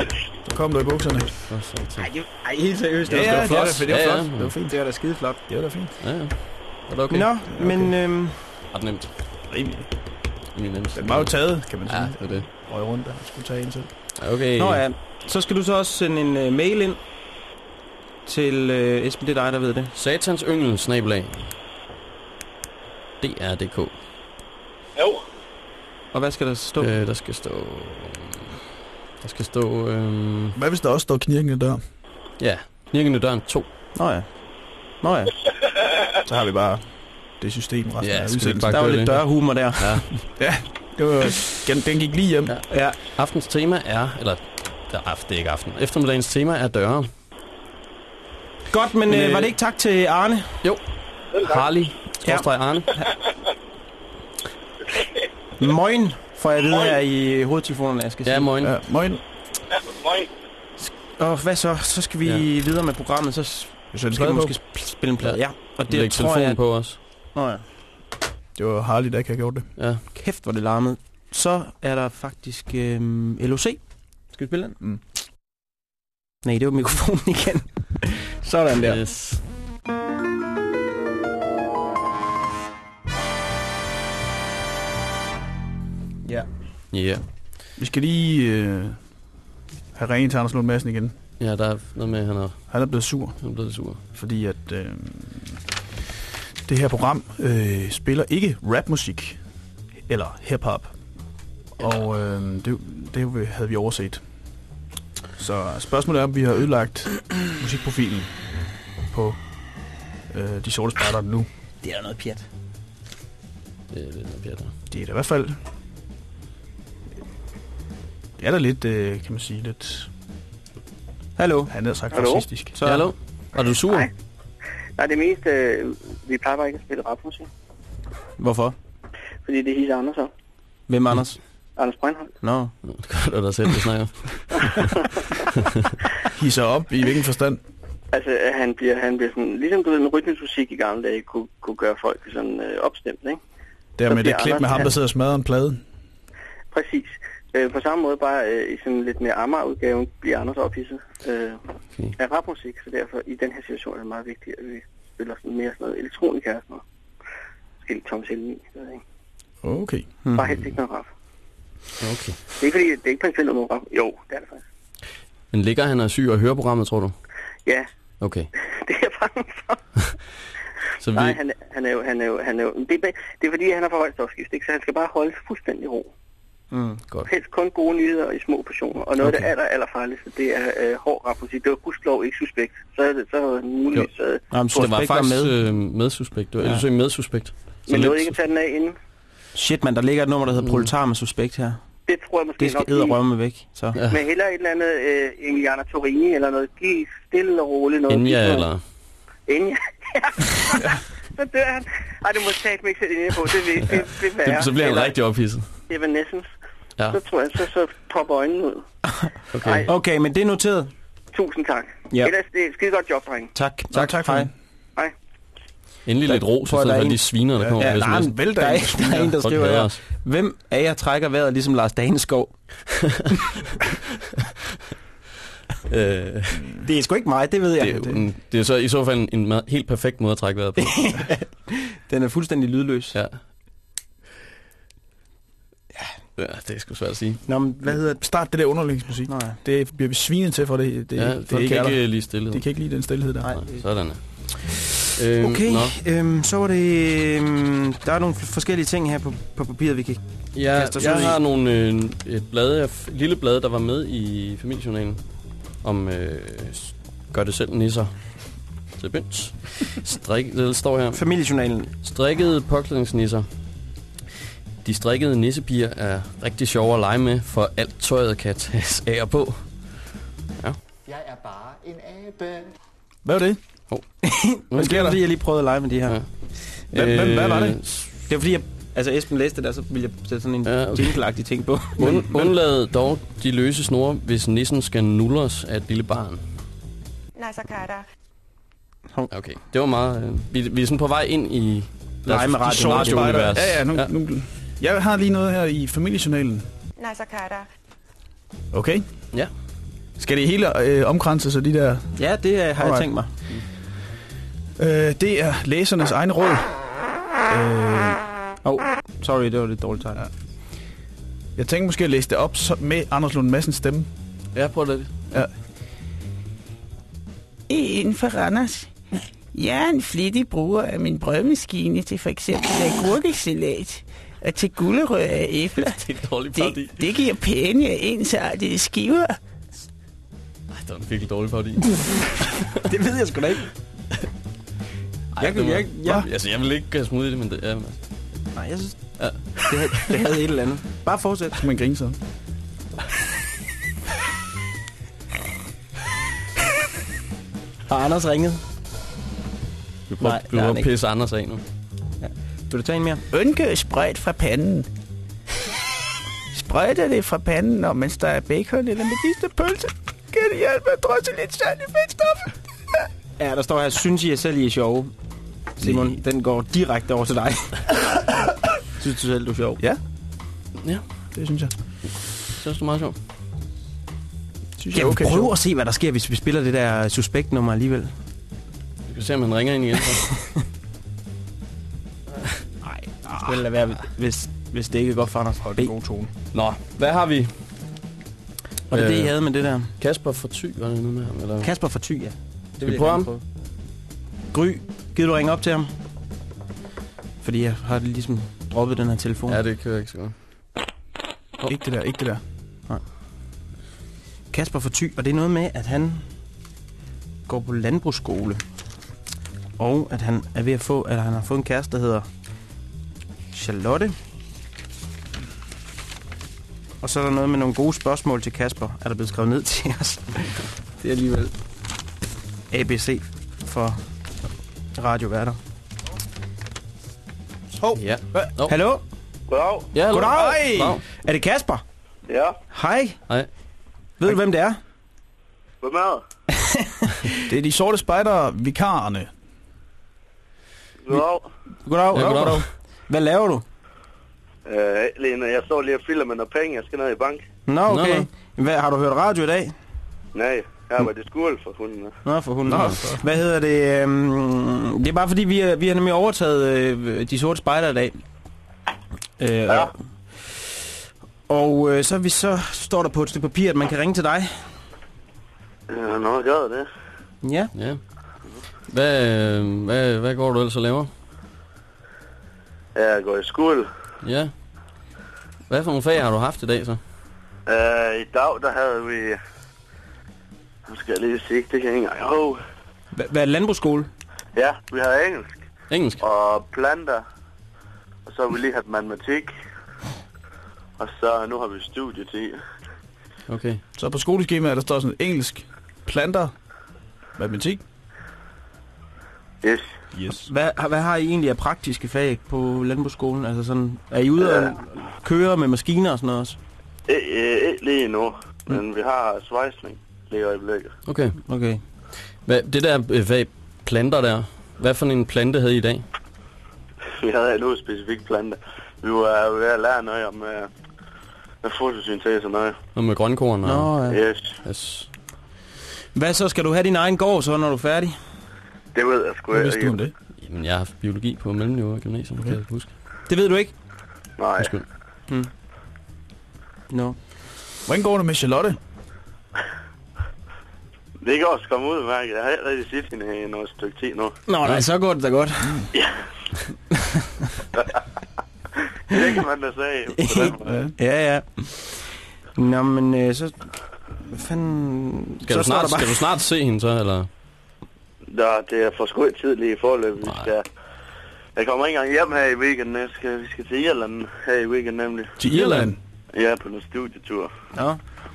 (laughs) Kom du i bukserne. For satan. Ej, det- ej, helt seriøst. Ja, det ja, var det flot. var det, det var Ja, flot. ja. Det var fint. Det var da skide flot. Det var da fint. Ja, ja. Er det okay? Nå, men øhm, Ret nemt. Rimelig. Rimelig nemt. Den var jo taget, kan man Ja, sige. det er det. Røg rundt der. Skulle tage en til. Ja, Okay. Nå ja, så skal du så også sende en øh, mail ind til øh, Esben, det er dig, der ved det. Satans yngel, snabelag. DR.dk. Jo. Og hvad skal der stå? Øh, der skal stå... Der skal stå... Øh, Hvad hvis der også står knirkende der? ja, Knirkende døren 2. Nå ja. Nå ja, Så har vi bare det system resten Ja, af udsendelsen. bare der var lidt dørhumor der. (laughs) Ja. Det var, den, den gik lige hjem. Ja. Ja. Aftens tema er... Eller... Det er, det er ikke aften. Eftermiddagens tema er døre. Godt, men, Men, øh, øh, var det ikke tak til Arne? Tak. Harley. Skråstreg Arne. (laughs) Moin, får jeg at vide Moin. her i hovedtelefonerne, jeg skal Ja, sige. moin. Ja, moin. Ja, moin. Og hvad så? Så skal vi Ja. videre med programmet, så s- Jeg sætter skal vi på. måske sp- spille en plade. Ja, og Det det Læg tror telefonen jeg... på os. Nå ja. Det var Harley, der ikke har gjort det. Ja. Kæft, hvor det larmede. Så er der faktisk øhm, LOC. Skal vi spille den? Mm. Nej, det var mikrofonen (laughs) igen. Sådan der. Yes. Ja. Ja. Vi skal lige øh, have ringet til Anders Lund Madsen igen. Ja, der er noget med, at han er, Han er blevet sur, han er blevet sur. fordi at øh, det her program øh, spiller ikke rapmusik eller hiphop. Og øh, det, det havde vi overset. Så spørgsmålet er, om vi har ødelagt musikprofilen på øh, de sorte spejder nu. Det er da noget pjat. Det er lidt noget pjat, der. Det er da i hvert fald... Er da lidt, øh, kan man sige, lidt... Hallo. Han havde sagt Hallo? racistisk. Så, Ja, hallo? Var du sur? Hej. Nej, det mest, øh, vi plejer bare ikke at spille rapmusik, Hvorfor? fordi det hisser Anders op. Hvem Anders? Anders Breinholt. Nå. Nå, Det gør du dig selv, du snakker. (laughs) Hisser op i hvilken forstand? Altså, han bliver, han bliver sådan, ligesom du ved, med rytmisk musik i gamle dage, kunne, kunne gøre folk sådan øh, opstemt, ikke? Der med det klip med ham, der sidder og smadrer en plade. Præcis. Øh, på samme måde, bare øh, i sådan lidt mere Amager-udgaven, bliver Anders ophidset øh, Okay. af rapmusik, så derfor i den her situation er det meget vigtigt, at vi spiller sådan mere sådan noget elektronika og sådan noget. Måske ved ikke. Okay. Hmm. Bare helt ikke noget rap. Okay. Det er ikke fordi, det er ikke principielt noget rap. Jo, det er det faktisk. Men ligger han og syg og hører programmet, tror du? Ja, Okay. (laughs) det er jeg bange for. (laughs) Så vi... Nej, han, er- han er jo, han er jo, han er jo, det er, det er fordi, han har for højt stofskift, ikke? så han skal bare holde fuldstændig ro. Mm. Godt. Helst kun gode nyheder i små portioner. Og noget okay. af det aller, aller farligste, det er øh, hård rapmusik. Det var gudskelov ikke suspekt. Så er det så er det muligvis... Øh, Jamen, Så det var Suspekt var faktisk med. med, øh, medsuspekt. Det var, Ja. Eller så medsuspekt. Så men nåede ikke at tage den af inden. Shit, man, der ligger et nummer, der hedder Mm. Proletar med Suspekt her. Det tror jeg måske Det skal nok edderrømme væk. Så. Ja. Men heller et eller andet øh, Emiliana Torini eller noget. Giv stille og roligt noget. Enja, eller... Enja. (laughs) så dør han. Ej, det må satme ikke sætte ind på. Det vil, det, det, det være. Det, så bliver han Eller rigtig ophidset. Evanescence. Ja, Så tror jeg, så, så popper øjnene ud. (laughs) okay. Ej. Okay, men det er noteret. Tusind tak. Ja. Ellers, det er et skide godt job, dreng. Tak. Tak, tak for Hej. det. Hej. Endelig lidt ro, så der er en- de sviner, der Ja, kommer Ja, er sms'en. en, vælter (laughs) der, er, en, der er en, der skriver her. Hvem af jer trækker vejret ligesom Lars Daneskov? (laughs) Øh, Det er sgu ikke mig, det ved jeg. det, er, en- det er så i så fald en, en helt perfekt måde at trække vejret på. Den er fuldstændig lydløs. Ja. Ja, det er sgu svært at sige. Nå, men hvad hedder det? Start det der underlægningsmusik. Nå, ja. Det bliver vi svinet til, for det, det, ja, det, er kan ikke lide stillhed. De kan ikke lide den stillhed der. Nej. Nej, sådan er. Øhm, Okay, Nå. øhm, så var det... Øhm, der er nogle forskellige ting her på, på papiret, vi kan... Ja, kaste os jeg ud i. har nogle, øh, et, blad, et lille blad, der var med i familiejournalen om øh, gør det selv nisser til bønt. Strik, det står her. Familiejournalen. Strikkede påklædningsnisser. De strikkede nissepiger er rigtig sjove at lege med, for alt tøjet kan tages af og på. Jeg er bare en abe. Hvad var det? (laughs) Hvad sker der? Fordi jeg lige prøvede at lege med de her. Ja. Ja. Hvem- hvem- hvad var det? Øh, Det var fordi, jeg, altså Esben læste det der, så ville jeg sætte sådan en Ja, ja, okay. jingle ting på. (laughs) Und, undlad dog de løse snore, hvis nissen skal nulles af et lille barn. Nasakata. Okay, det var meget... Øh, vi, vi er sådan på vej ind i... Lege med radio. Ja, ja, nu, Ja. Nu, jeg har lige noget her i familiejournalen. Nasakata. Okay. Ja. Skal det hele øh, omkranse sig de der... Ja, det øh, har jeg Alright. tænkt mig. Øh, det er læsernes egne råd. Øh, Åh, oh, sorry, det var lidt dårligt tegn. Ja. jeg tænker måske at læse det op så med Anders Lund Madsens stemme. Ja, prøv det. En for Randers. Jeg er en flittig bruger af min brødmaskine til for eksempel agurkesalat og til gulerød af æbler. Det er en dårlig Det, det giver pæne ensartede skiver. Ej, det var en virkelig dårlig parodi. (laughs) Det ved jeg sgu da ikke. Jeg kan- var- jeg- jeg- Hva? Altså, jeg vil ikke kaste mig ud i det, men det er... Nej, jeg synes, Ja. det, havde, det havde et eller andet. Bare fortsæt. Så man grine så. Har Anders ringet? Vi prøver, Nej, vi prøver at pisse Anders af nu. Vil du tage en mere? Undgå sprøjt fra panden. Sprøjter det fra panden, når man steger bacon eller medisterpølse. Kan det hjælpe at drysse lidt salt i fedtstoffet? (laughs) Ja, der står her, synes I, at selv I er sjove? Simon, den går direkte over til dig. (laughs) synes du selv, du er sjov? Ja, Ja, det synes jeg. synes du er meget sjovt. Synes Jeg jeg okay. prøve sjovt. at se, hvad der sker, hvis vi spiller det der suspektnummer alligevel. Vi kan se, om han ringer ind igen. (laughs) Nej, vil lade være, hvis, hvis det ikke er godt for Anders. Hold B. en god tone. Nå, hvad har vi? Og det er det, I Øh. havde med det der. Kasper for Thy, var det nu med ham? Eller? Kasper fra Thy, ja. Det vi vil jeg prøve gerne ham? prøve. Gry, gider du ringe op til ham? Fordi jeg har ligesom droppet den her telefon. Ja, det kører ikke så godt. Oh. Ikke det der, ikke det der. Kasper fra Thy, og det er noget med, at han går på landbrugsskole. Og at han er ved at få, at han har fået en kæreste, der hedder Charlotte. Og så er der noget med nogle gode spørgsmål til Kasper, er der blevet skrevet ned til os. (laughs) Det er alligevel ABC for radioværter. Hov, Ja. Nå. Hallo? Goddag. Ja, hallo. Goddag. Goddag. Er det Kasper? Ja, Hej. Hej. Ved du, hvem det er? hvem er det? (laughs) det er de sorte spejder, vikarerne. Goddag. Goddag. Ja, goddag. Hvad laver du? Øh, Lene, jeg står lige og filmer med noget penge. Jeg skal ned i bank. Nå, okay. Nå, Hvad, har du hørt radio i dag? Nej, jeg arbejder i skole for hunden. Nå, for hunden. Nå, for- Hvad hedder det? Øhm, det er bare fordi, vi, er, vi har nemlig overtaget øh, de sorte spejder i dag. Øh, Ja. og- øh, så, vi, så står der på et stykke papir, at man kan ringe til dig. Ja, nå, gør det. Ja. Ja. Hvad, øh, hvad, hvad går du ellers og laver? Jeg går i skole. Ja. Hvad for nogle fag har du haft i dag så? Øh, I dag, der havde vi... Nu skal jeg lige se, det kan jeg ikke engang... Jo. Hva- Hvad er landbrugsskole? Ja, vi har engelsk Engelsk? og planter. Og så har vi lige haft matematik. Og så nu har vi studietid. Okay. Så på skoleskemaet, der står sådan engelsk, planter, matematik. Yes. Yes. Hvad, har- hvad har I egentlig af praktiske fag på landbrugsskolen? Altså sådan, er I ude og køre med maskiner og sådan noget også? Ikke, ikke lige nu, men vi har svejsning lige i øjeblikket. Okay. Okay. Hvad, det der øh, fag planter der, hvad for en plante havde I i dag? Vi havde en nu specifik plante. Vi var ved at lære noget om uh, med fotosyntese og noget. Noget med grønkorn og... Nå, ja. Yes, Yes. Hvad så? Skal du have din egen gård så, når du er færdig? Det ved jeg sgu Hvad ikke. vidste du om det? Jamen, jeg har haft biologi på mellemniveau i gymnasiet, okay. kan jeg huske. Det ved du ikke? Nej, Undskyld. Nå. Hvordan går det med Charlotte? det kan også komme ud, mærke. Jeg har ikke rigtig set hende i noget stykke tid nu. Nå, nej, så går det da godt. Det kan man da sige. (laughs) Ja, ja. Nå, men øh, så... Hvad fanden... Skal, så du snart, bare- skal du snart se hende så, eller? Nå, det er for sgu tid lige i forløb. Vi skal... Jeg kommer ikke engang hjem her i weekenden. Jeg skal, vi skal til Irland her i weekenden nemlig. Til Irland? Er på en studietur. Nå.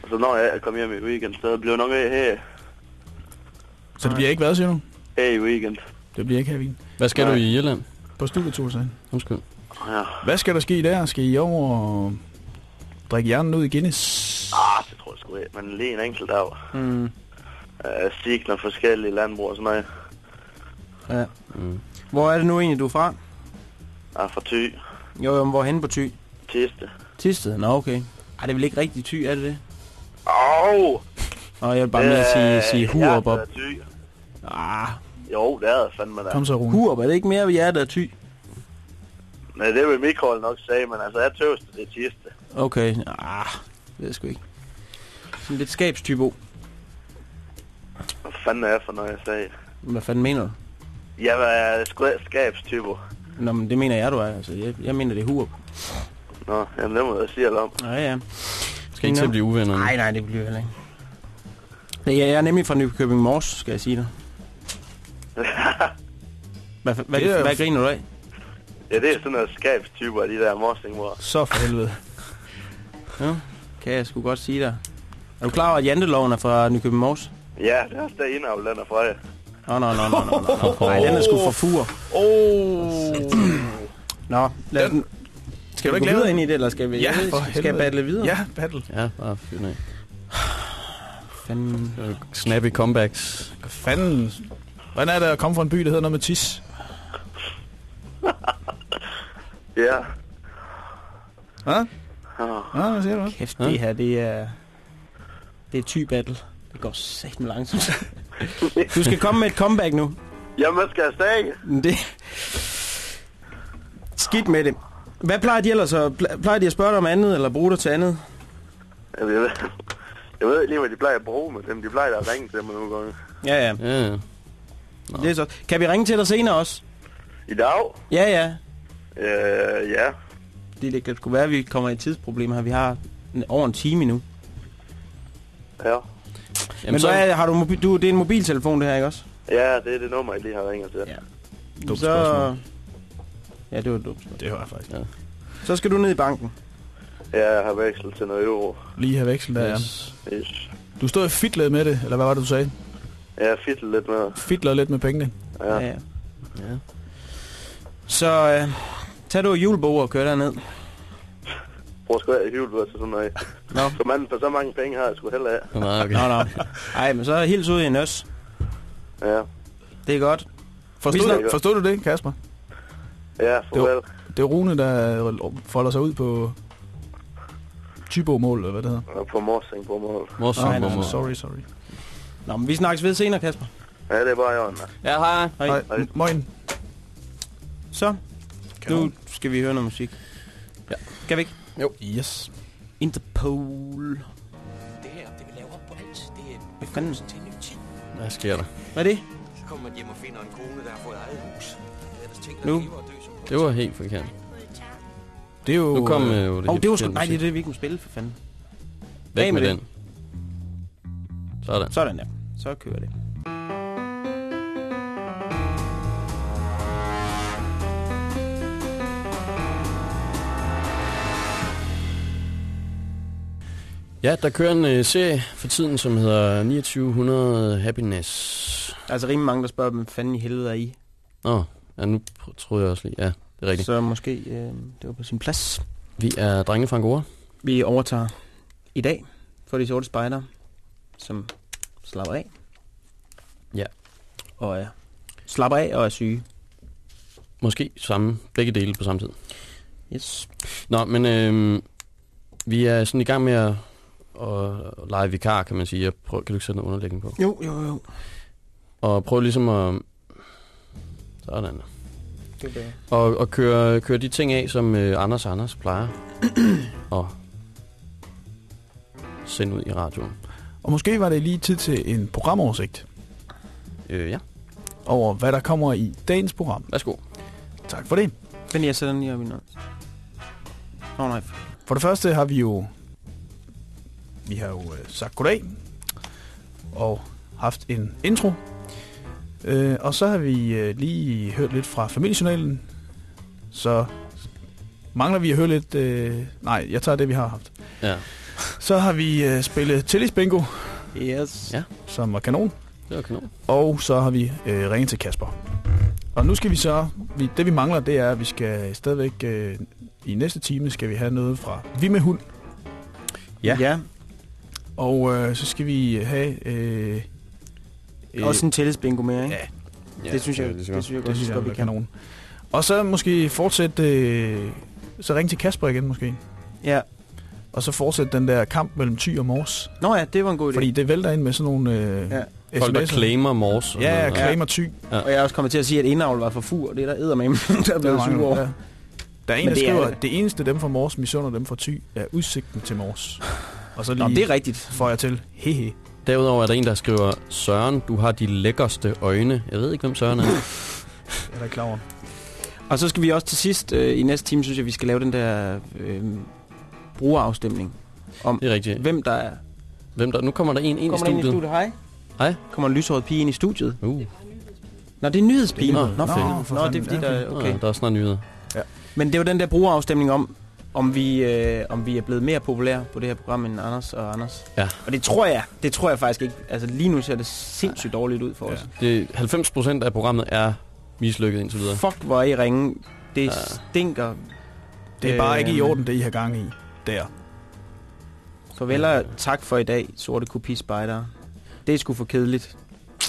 Og så når jeg kommer hjem i weekend, så bliver nok af her, Så det bliver ikke hvad, siger du? her i weekend. Det bliver ikke her i Wien. Hvad skal Nej. du i Irland? På studietur, sagde han. Undskyld. Ja. Hvad skal der ske der? Skal I over og drikke hjernen ud i Guinness? Ah, det tror jeg sgu ikke. Men lige en enkelt dag. Mm. Uh, signer forskellige landbrug og sådan noget. Ja. Mm. Hvor er det nu egentlig, du er fra? Jeg er fra Thy. Jo, jo, men hvorhen på Thy? Tiste. Tisted? Nå, okay. Ej, det er vel ikke rigtig Thy, er det det? Åh! Og jeg vil bare lige sige, sige Hurup op. Thy. Ah, Jo, det er det fandme da. Kom så, Rune. Hurup, er det ikke mere ved hjertet af Thy? Nej, det vil Michael nok sige, men altså, jeg tøvste det er Tiste. Okay, ah, det ved jeg sgu ikke. Sådan lidt skabstypo. Hvad fanden er jeg for noget, jeg sagde? Hvad fanden mener du? Jeg ikke skabstyper. Nå, men det mener jeg, du er. Altså, jeg, jeg mener, det er Hurup. Nå, jamen det må jeg sige om. Ja, ja. Skal ikke til at blive uvenner. Nej, nej, det bliver heller ikke. Ja, jeg er nemlig fra Nykøbing Mors, skal jeg sige dig. (laughs) Hvad, hvad, Det er- hvad griner du af? ja, det er sådan noget skabstyper, de der morsingmor. Så for helvede. Ja, kan jeg sgu godt sige dig. Er du klar over, at janteloven er fra Nykøbing Mors? Ja, det er også der indavl, den er fra jer. Nå, nå, nå, nå, nå, nå. (laughs) Nej, den er sgu for fur. Oh. Nå, lad den... Skal du vi ikke gå videre den? ind i det, eller skal vi... Ja, skal jeg helvede. battle videre? Ja, battle. Ja, bare fyr den af. Fanden. Snappy comebacks. Fanden? Hvordan er det at komme fra en by, der hedder noget med tis? (laughs) Ja. Hvad? Ja, hvad siger du? Kæft, det her, det er... Det er ty battle. Det går satme langsomt. Du skal komme med et comeback nu. Jamen, skal jeg sige? Men Det... Skidt med det. Hvad plejer de ellers at, pl- plejer de at spørge dig om andet, eller bruge dig til andet? Jeg, ved, jeg ved ikke lige, hvad de plejer at bruge med dem. De plejer at ringe til mig nogle gange. Ja, ja. Ja, ja. Det er så. Kan vi ringe til dig senere også? I dag? Ja, ja. Øh, ja. Det, det kan sgu være, at vi kommer i et tidsproblem her. Vi har en, over en time nu. Ja. Jamen, Men så, hvad, er- har du, mobi- du, det er en mobiltelefon, det her, ikke også? Ja, det er det nummer, jeg lige har ringet til. Ja. Dumt så... spørgsmål. Ja, det var dumt. spørgsmål. Det var faktisk. Ja. Så skal du ned i banken. Ja, jeg har vekslet til noget euro. Lige have veksel der, ja. yes. Yes. Du stod og fidlede med det, eller hvad var det, du sagde? Jeg har fitlet lidt med. Fidlede lidt med pengene. Ja. Ja, ja. Ja. Så øh, tag du julebog og kør derned. Prøv at skrive i julebøger til sådan noget. Nå. Så, man, for så mange penge har jeg sgu heller af. Nej, okay. Nå, nå. Ej, men så hils ud i en øs. Ja. Det er godt. Forstod, du, forstod du det, Kasper? Ja, farvel. var, det er Rune, der folder sig ud på Tybo-mål, eller hvad det hedder. Og på morsing på mål. Mors, Nej, mor, nej, mor. Sorry, sorry. Nå, men vi snakkes ved senere, Kasper. Ja, det er bare i orden. Ja, hej. Hej. Hej. Hej. Moin. Så, Kanon. nu skal vi høre noget musik. Ja. Skal vi ikke? Yes. Interpol. Det her, det vi laver på alt, det er fanden? til en ny tid. Hvad sker der? Hvad er det? Så kommer man hjem og finder en kone, der har fået eget hus. Tænker Nu. Det var helt forkert. Det er jo... Nu kom øh, øh, jo det Åh, oh, det var sgu... Nej, det er det, vi ikke må spille, for fanden. Væk med med den. Sådan. Sådan der. Så kører det. Ja, der kører en øh, serie for tiden, som hedder 2900 Happiness. Der er altså rimelig mange, der spørger, hvem fanden i helvede er I? Åh, ja, nu troede jeg også lige. Ja, det er rigtigt. Så måske øh, det var på sin plads. Vi er drenge fra Angora. Vi overtager i dag for de sorte spejder, som slapper af. Ja. Og er slapper af og er syge. Måske samme, begge dele på samme tid. Yes. Nå, men øh, vi er sådan i gang med at, at lege vikar, kan man sige. Jeg prøver, kan du ikke sætte noget underlægning på? Jo, jo, jo. Og prøve ligesom at... Sådan. Det bedre. Og, og køre, køre de ting af, som øh, Anders Anders plejer (clears throat) at sende ud i radioen. Og måske var det lige tid til en programoversigt Øh, ja, over, hvad der kommer i dagens program. værsgo. Tak for det. Men jeg sætter den lige op i noget. Oh, nej. For det første har vi jo... Vi har jo øh, sagt goddag. Og haft en intro. Øh, og så har vi øh, lige hørt lidt fra familiejournalen. Så mangler vi at høre lidt... Øh, nej, jeg tager det, vi har haft. Ja, Så har vi øh, spillet Tillis Bingo, Yes. Ja. som var kanon. det var kanon. Og så har vi øh, ringet til Kasper. Og nu skal vi så... Vi, det vi mangler, det er, at vi skal stadigvæk... Øh, I næste time skal vi have noget fra Vi med hund. Ja. ja. Og øh, så skal vi have... Øh, øh, Også en tillidsbingo mere, ikke? Ja, det synes jeg, det, det, synes jeg det godt, synes det jeg godt, vi kan. kanon. Og så måske fortsætte... Øh, så ring til Kasper igen måske. Ja. Og så fortsætte den der kamp mellem Thy og Mors. Nå ja, det var en god idé. Fordi det vælter ind med sådan nogle øh, Ja. ja. Folk, der claimer mors. Ja, ja, claimer Thy. Og jeg er også kommet til at sige, at indavl var for fur, og det er der eddermame, (laughs) der er blevet sur over. ja. Der er en, Men der det er skriver, det. at det eneste dem fra Mors misunder dem fra Thy er udsigten til Mors. Og så lige Nå, det er rigtigt. får jeg til, hehe. Derudover er der en, der skriver, Søren, du har de lækkerste øjne. Jeg ved ikke, hvem Søren er. (laughs) Er der klar over? Og så skal vi også til sidst, øh, i næste time, synes jeg, vi skal lave den der øh, brugerafstemning. Om Det er rigtigt. hvem der er. Hvem der, nu kommer der en ind i Kommer der ind i studiet. studiet? Hej. Hej. Kommer en lyshåret pige ind i studiet? Uh. Nå, det er nyhedspigen. Nå, Nå, nå, Nå, det er fordi, Ja, der okay. Ja, der er snart nyheder. Men det var den der brugerafstemning om, om vi, øh, om vi er blevet mere populære på det her program end Anders og Anders. Ja. Og det tror jeg, det tror jeg faktisk ikke. Altså lige nu ser det sindssygt dårligt ud for Ja. os. Det, 90% af programmet er mislykket indtil videre. Fuck, hvor er I ringe. Det Ja. stinker. Det er bare ikke i Øhm, orden, det I har gang i. Der. Farvel og tak for i dag, sorte kopispejder. Det er sgu for kedeligt.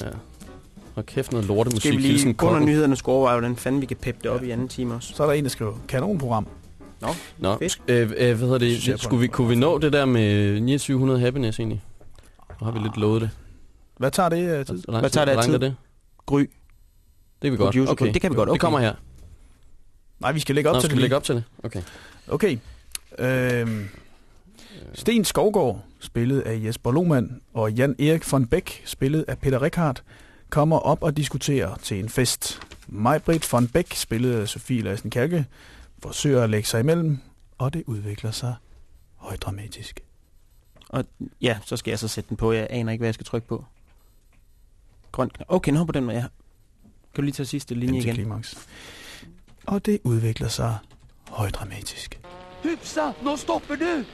Ja. Og kæft noget lortemusik. Skal vi lige under nyhederne skulle overveje, hvordan fanden vi kan peppe det op i anden time også. Så er der en, der skriver, kanonprogram. Nå, Fedt. øh, øh, hvad hedder det? Skulle vi, kunne vi nå det der med 2900 happiness egentlig? Nu har vi lidt lovet det. Hvad tager det uh, tid? Hvad tager det af tid? det? Gry. Det kan vi godt. Producer, Okay. det kan vi godt. Okay. Det kommer her. Nej, vi skal lægge op Nå, til skal det. vi lægge op til det? Okay. Okay. Øhm, Sten Skovgaard, spillet af Jesper Lohmann, og Jan Erik von Bæk, spillet af Peter Rickardt, kommer op og diskuterer til en fest. Majbrit von Bæk, spillet af Sofie Lassen Kalke, forsøger at lægge sig imellem, og det udvikler sig højdramatisk. Og ja, så skal jeg så sætte den på. Jeg aner ikke, hvad jeg skal trykke på. Grøn knap. Okay, nu på den med jeg. Kan du lige tage sidste linje igen? klimaks. Og det udvikler sig højdramatisk. Hufsa, nå stopper du!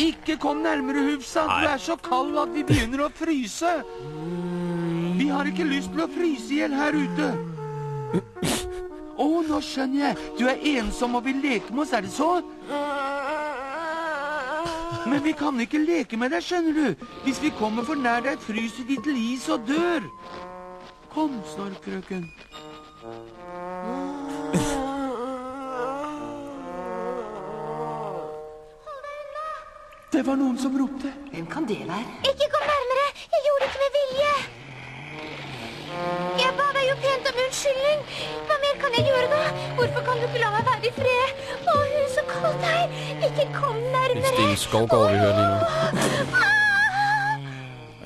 Ikke kom nærmere, Hufsa. Du er så kald at vi begynner å fryse. Vi har ikke lyst til å fryse ihjel her ute. Å, oh, nå skjønner jeg. Du er ensom og vil leke med oss, er det så? Men vi kan ikke leke med deg, skjønner du. Hvis vi kommer for nær deg, fryser vi til is og dør. Kom, snorkfrøken. Det var noen som ropte. Hvem kan det være? Ikke kom nærmere! Jeg gjorde det ikke med vilje! Jeg ba deg jo pent om unnskyldning! Hva mer kan jeg gjøre da? Hvorfor kan du ikke la meg være i fred? Å, hun så kaldt her! Ikke kom Det er nærmere! Sten Skovgaard, vi hører lige nu.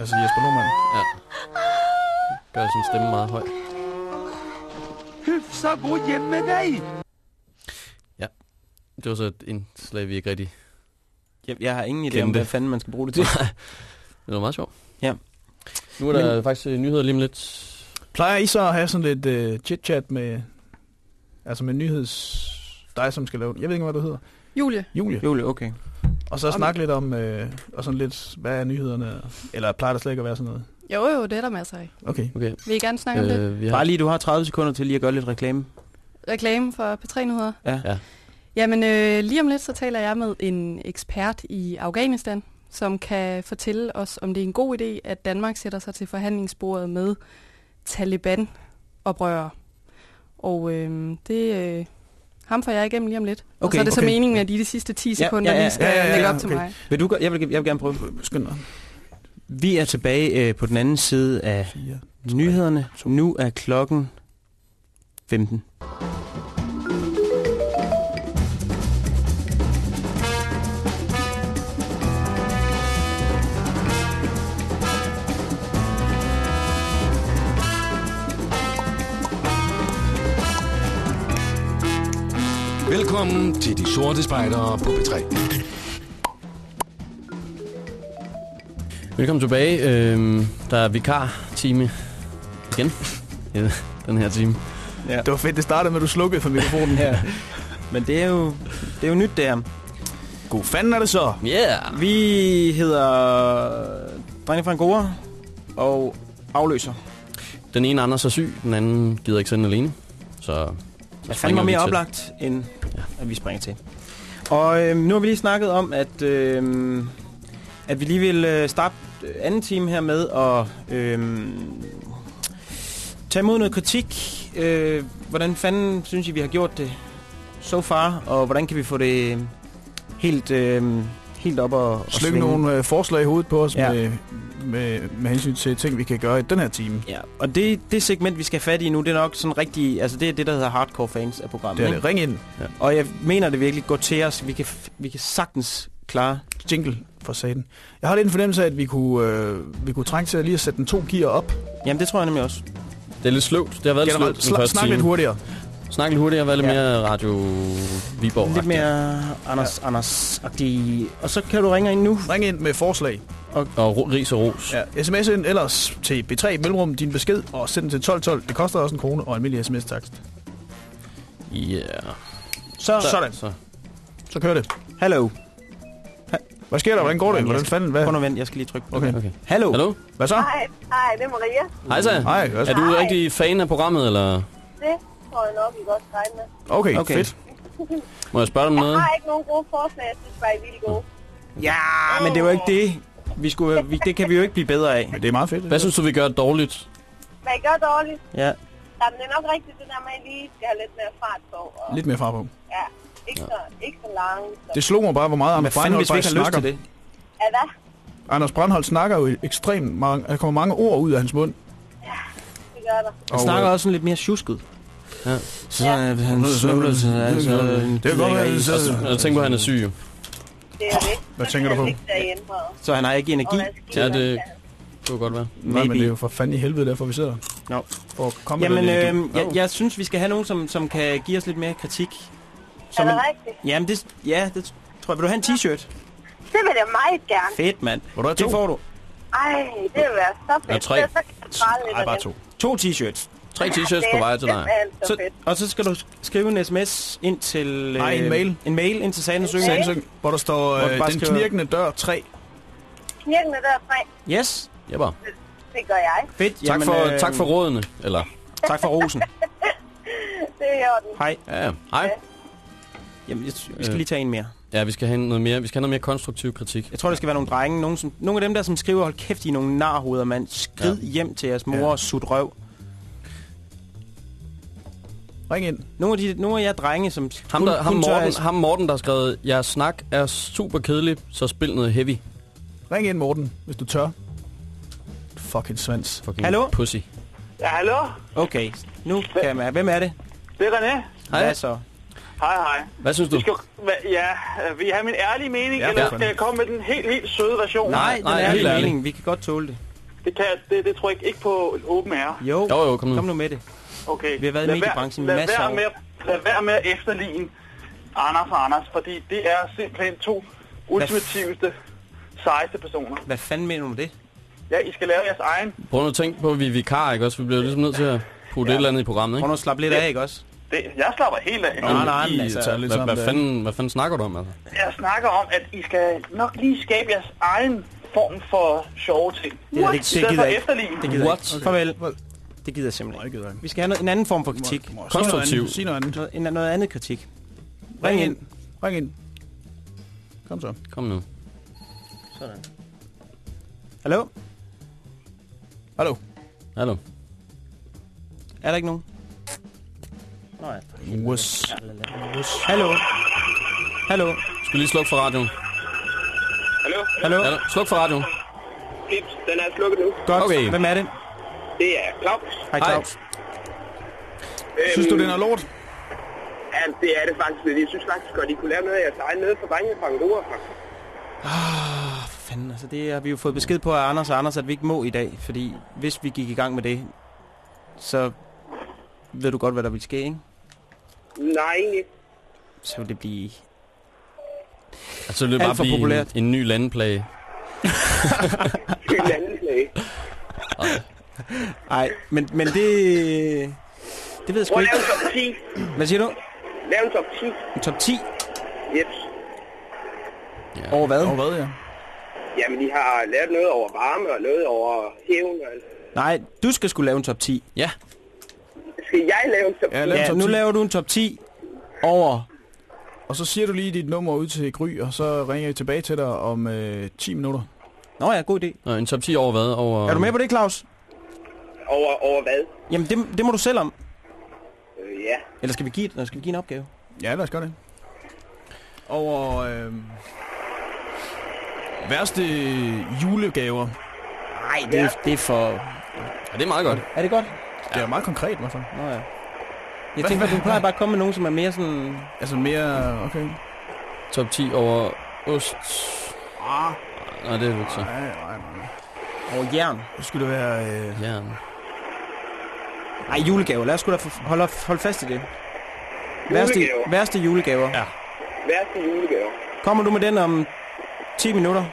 Altså Jesper Lohmann. Ja. Gør sin stemme meget høj. Hufsa, gå hjem med deg! Ja. Det var så et indslag, vi ikke rigtig Jeg, jeg har ingen idé om, hvad fanden man skal bruge det til. (laughs) Det var meget sjovt. Ja. Nu er der Men- faktisk nyheder lige om lidt. Plejer I så at have sådan lidt uh, chit-chat med, altså med nyheds... Dig, som skal lave Jeg ved ikke, hvad du hedder. Julie. Julie. Julie, okay. Og så Om- snakke lidt om, øh, og sådan lidt, hvad er nyhederne? Eller plejer der slet ikke at være sådan noget? Jo, jo, det er der masser af. Okay. okay. Vil I gerne snakke om det? Øh, har... Bare lige, du har 30 sekunder til lige at gøre lidt reklame. Reklame for P3-nyheder. Ja. ja. Jamen, øh, lige om lidt, så taler jeg med en ekspert i Afghanistan, som kan fortælle os, om det er en god idé, at Danmark sætter sig til forhandlingsbordet med Taliban-oprørere. Og øh, det... Øh, ham får jeg igennem lige om lidt. Okay, og så er det okay. så meningen, at de de sidste 10 sekunder lige skal lægge op til mig. Vil du, jeg, vil, jeg vil gerne prøve. Skynd dig. Vi er tilbage øh, på den anden side af nyhederne. Nu er klokken 15. Velkommen til De Sorte Spejdere på P3. Velkommen tilbage. Øhm, der er vikar-time igen. Ja, den her time. Ja. Det var fedt, det startede med, at du slukkede for mikrofonen her. (laughs) Men det er jo, det er jo nyt, det her. God fanden er det så? Yeah! Vi hedder Drenge fra Angora og afløser. Den ene Anders er syg, den anden gider ikke sende alene. Så, mig vi mere til. oplagt, end at vi springer til. Og øh, nu har vi lige snakket om, at, øh, at vi lige vil øh, starte øh, anden time her med at øh, tage imod noget kritik. Øh, hvordan fanden synes I, vi har gjort det so far, og hvordan kan vi få det helt, øh, helt op og, og Slykke svinge? nogle øh, forslag i hovedet på os Ja. med, med, med hensyn til ting, vi kan gøre i den her time. Ja, og det, det segment, vi skal have fat i nu, det er nok sådan rigtig... Altså, det er det, der hedder hardcore fans af programmet. Det er ikke? det. Ring ind. Ja. Og jeg mener det virkelig, gå til os. Vi kan, vi kan sagtens klare... Jingle for satan. Jeg har lidt en fornemmelse af, at vi kunne, øh, vi kunne trænge til at lige at sætte den to gear op. Jamen, det tror jeg nemlig også. Det er lidt sløvt. Det har været lidt sløvt første snak time. lidt hurtigere. Snak lidt hurtigere, være lidt Ja. mere Radio Viborg. Lidt mere Anders, ja. anders -agtig. Og så kan du ringe ind nu. Ring ind med forslag. Og, og ris og ros. Ja, sms ind ellers til B3 Mellemrum din besked og send den til 1212. Det koster også en krone og almindelig sms-takst. Yeah. Så, sådan. Så. Så kører det. Hallo. Hvad sker der? Hvordan går det? Hvordan fanden? Hvad? Prøv nu at vente, jeg skal lige trykke på Okay. okay. Hallo. Hallo? Hvad så? Hej, hej, det er Maria. Hej så. Hej, så? Er du Hej. rigtig fan af programmet, eller Det tror jeg nok, I godt regne med. Okay, Okay. fedt. må jeg spørge dig om Jeg noget? har ikke nogen gode forslag, jeg synes bare, I er vildt gode. Ja, men det var ikke det. Vi skulle, vi, det kan vi jo ikke blive bedre af. Men det er meget fedt. Hvad synes du, vi gør dårligt? Hvad I gør dårligt? Ja. Jamen, det er nok rigtigt, det der med, at I lige skal have lidt mere fart på. Og, Lidt mere far på. Ja, ikke så, ikke så langt. Så. Det slog mig bare, hvor meget Anders ikke faktisk har lyst snakker. til det? Ja, hvad? Anders Breinholt snakker jo ekstremt mange... Der kommer mange ord ud af hans mund. Det gør der. Han snakker også sådan lidt mere tjusket. Ja. Så han, han snøvler sig, altså... Det kan godt Og så- Jeg tænker på, at han er syg jo. Det er det. Hvad tænker du på? Så han har ikke energi? Ja, det kunne godt være. Nej, men det er jo for fanden i helvede, derfor vi sidder. No. For at komme Jamen, med lidt øh, jeg, jeg synes, vi skal have nogen, som, som kan give os lidt mere kritik. Er det rigtigt? Jamen, det, ja, det tror jeg. Vil du have en t-shirt? Det vil jeg meget gerne. Fedt, mand. Hvor du have Det to? får du. Ej, det vil være så fedt. Ja, tre. Så kan jeg bare to. To t-shirts. Tre t-shirts på vej til dig. Det Så, og så skal du skrive en sms ind til... Nej, en mail. En mail ind til Sandens Yng. Samsung, hvor der står Hvor øh, den skriver- knirkende dør 3. Knirkende der tre. Yes. Ja, bare. Det gør jeg. Fedt. Tak for, tak for rådene, eller... Tak for rosen. (laughs) Det er i orden. Hej. Ja, ja. Hej. Jamen, jeg, vi skal lige tage en mere. Ja, vi skal have noget mere, vi skal have noget mere konstruktiv kritik. Jeg tror, der skal være nogle drenge. Nogle, som, nogle af dem der, som skriver, hold kæft, I er nogle narhoveder, mand. Skrid ja. hjem til jeres mor ja. og sut røv. Ring ind. Nogle af, de, nogle af jer drenge, som Ham, kun, der, ham, kun Morten, at- ham Morten, der har skrevet, jeres snak er super kedelig, så spil noget heavy. Ring ind, Morten, hvis du tør. Fucking svans. Fucking Hallo? pussy. Ja, hallo? Okay, nu kan jeg. Hvem er det? Det er René. Hej. Hvad så? Hej, hej. Hvad synes du? Vi skal, ja, øh, vil I have min ærlige mening, Ja, eller skal jeg komme med den helt, helt søde version? Nej, den nej, er ærligt. mening. Vi kan godt tåle det. Det, kan, jeg- det, det tror jeg ikke, ikke på åben ære. Jo, Jo, jo, kom nu. kom nu med det. Okay. Vi har været i mediebranchen i lad masser af år. Lad være med at efterligne Anders og Anders, fordi det er simpelthen to ultimativeste, sejeste personer. Hvad fanden mener du med det? Ja, I skal lave jeres egen. Prøv nu at tænke på, at vi er vikar, ikke også? Vi bliver ligesom nødt til at putte ja. et eller andet i programmet, Prøv ikke? nu at slappe lidt af, ikke også? Det, jeg slapper helt af. Nej, nej, I altså, Hvad, hvad, fanden, hvad fanden snakker du om, altså? Jeg snakker om, at I skal nok lige skabe jeres egen form for sjove ting. Det, det, I det, det for gider ikke. Det gider What? ikke. Farvel. Det gider jeg simpelthen ikke. Vi skal have noget, en anden form for kritik. Sig noget Konstruktiv. Sig noget andet. Noget, en, noget andet kritik. Ring ind. Ring ind. Kom så. Kom nu. Sådan. Hallo? Hallo. Hallo. Er der ikke nogen? Nå ja. Wus. Hallo? Hallo? Skal vi lige slukke for radioen? Hallo? Hallo? Hallo? Sluk for radioen. Pips, den er slukket nu. Godt. Okay. Hvem er det? Det er Claus. Hej Claus. Synes du, det er noget lort? Ja, det er det faktisk. lidt. Jeg synes faktisk godt, I kunne lave noget af jeres egen nede for drengene fra Angora. Ah, for fanden. Altså, det har vi jo fået besked på af Anders og Anders, at vi ikke må i dag. Fordi hvis vi gik i gang med det, så ved du godt, hvad der vil ske, ikke? Nej, egentlig. Så vil det blive... Altså, det vil Alt bare for blive populært. en, (laughs) en ny er anden slag. Nej, men, men det... Det ved jeg sgu Prøv at ikke. lave en top 10. Hvad siger du? Lav en top 10. En top 10? Jeps. Over hvad? Over hvad, ja? Jamen, de har lavet noget over varme og noget over hævn og alt. Nej, du skal skulle lave en top 10. Ja. Skal jeg lave en top 10? Ja, Ja, top nu 10. laver du en top 10 over... Og så siger du lige dit nummer ud til Gry, og så ringer jeg tilbage til dig om øh, 10 minutter. Nå ja, god idé. Nå, en top 10 over hvad? Over... Er du med på det, Claus? Over, over hvad? Jamen, det, det må du selv om. Øh, ja. Eller skal vi give, eller skal vi give en opgave? Ja, lad os gøre det. Over øh, værste julegaver. Nej, det, er- det er for... Ja, det er meget godt. Er det godt? Det er meget konkret i hvert fald. Nå ja. Jeg tænker, at du plejer bare at komme med nogen, som er mere sådan... Altså mere, okay. Top 10 over ost. Ah, Nej, det er du ikke så. nej, nej, nej. Over jern. Så skulle det være... Øh, Ja. Nej, julegaver. Lad os sgu da holde, holde fast i det. Værste, Julegaver. værste julegaver. Ja. Værste julegaver. Kommer du med den om 10 minutter?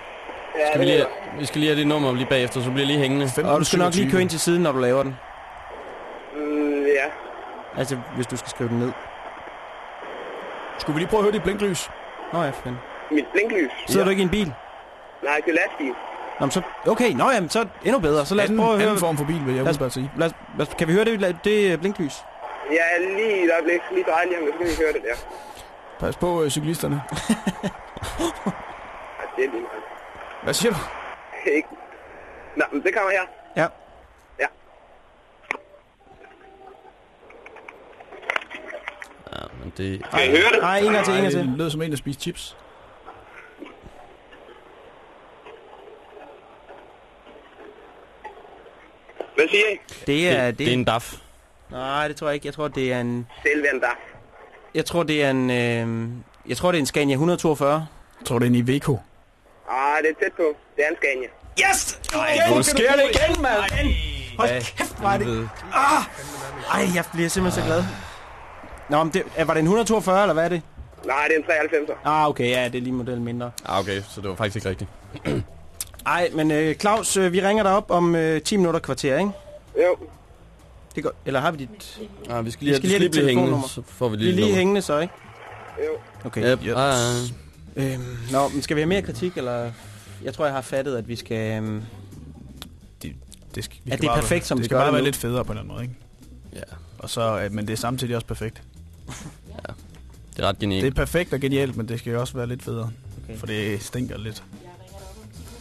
Ja, Skal vi, lige, vi skal lige have det nummer lige bagefter, så bliver jeg lige hængende. 15, Og du skal nok lige 27. køre ind til siden, når du laver den. Mm, ja. Altså, hvis du skal skrive den ned. Skulle vi lige prøve at høre dit blinklys? Nå ja, fanden. Mit blinklys. Sidder du ikke i en bil? Nej, det er lastbil. Nå, men så... Okay, nå jamen, så endnu bedre. Så lad os anden, prøve at høre... anden form for bil, vil jeg Lad os, udbart sige. lad os, lad os, kan vi høre det, det øh, blinklys? Ja, lige et øjeblik. Lige dreje lige om det, så kan vi høre det der. Pas på øh, cyklisterne. Ja, det er lige meget. Hvad siger du? Ikke. Nå, men det kommer her. Ja. Ja. Ja, men det... Kan I høre det? Nej, en gang til, en gang Ej, til. det lød som en, der spiste chips. Hvad siger I? Det er... Det, det er en daf. Nej, det tror jeg ikke. Jeg tror, det er en... Selvvendt der. Jeg tror, det er en... Øh, jeg tror, det er en Scania 142. Jeg tror, det er en Iveco. Ah, det er tæt på. Det er en Scania. Yes! Ej, hvor sker det igen, mand? Hold kæft, er det... Ah! Ej, jeg bliver simpelthen så glad. Nå, men det, var det en 142, eller hvad er det? Nej, det er en 93'er. Ah, okay, ja, det er lige model mindre. Ah, okay, så det var faktisk ikke rigtigt. Ej, men øh, Claus, øh, vi ringer dig op om øh, 10 minutter kvarter, ikke? Jo. Det går, eller har vi dit... Ah, vi skal lige, Vi skal vi skal lige dit blive hængende, så får vi Vi lige er lige hængende så, ikke? Jo. Okay. Yep. Ah, Øhm, nå, men skal vi have mere kritik, eller... Jeg tror, jeg har fattet, at vi skal... Øhm, Det skal, vi At skal det er bare- perfekt, som det vi skal gør bare det være nu. lidt federe på en eller anden måde, ikke? Ja. Og så, øh, men det er samtidig også perfekt. (laughs) Det er ret genialt. Det er perfekt og genialt, men det skal jo også være lidt federe. Okay. For det stinker lidt.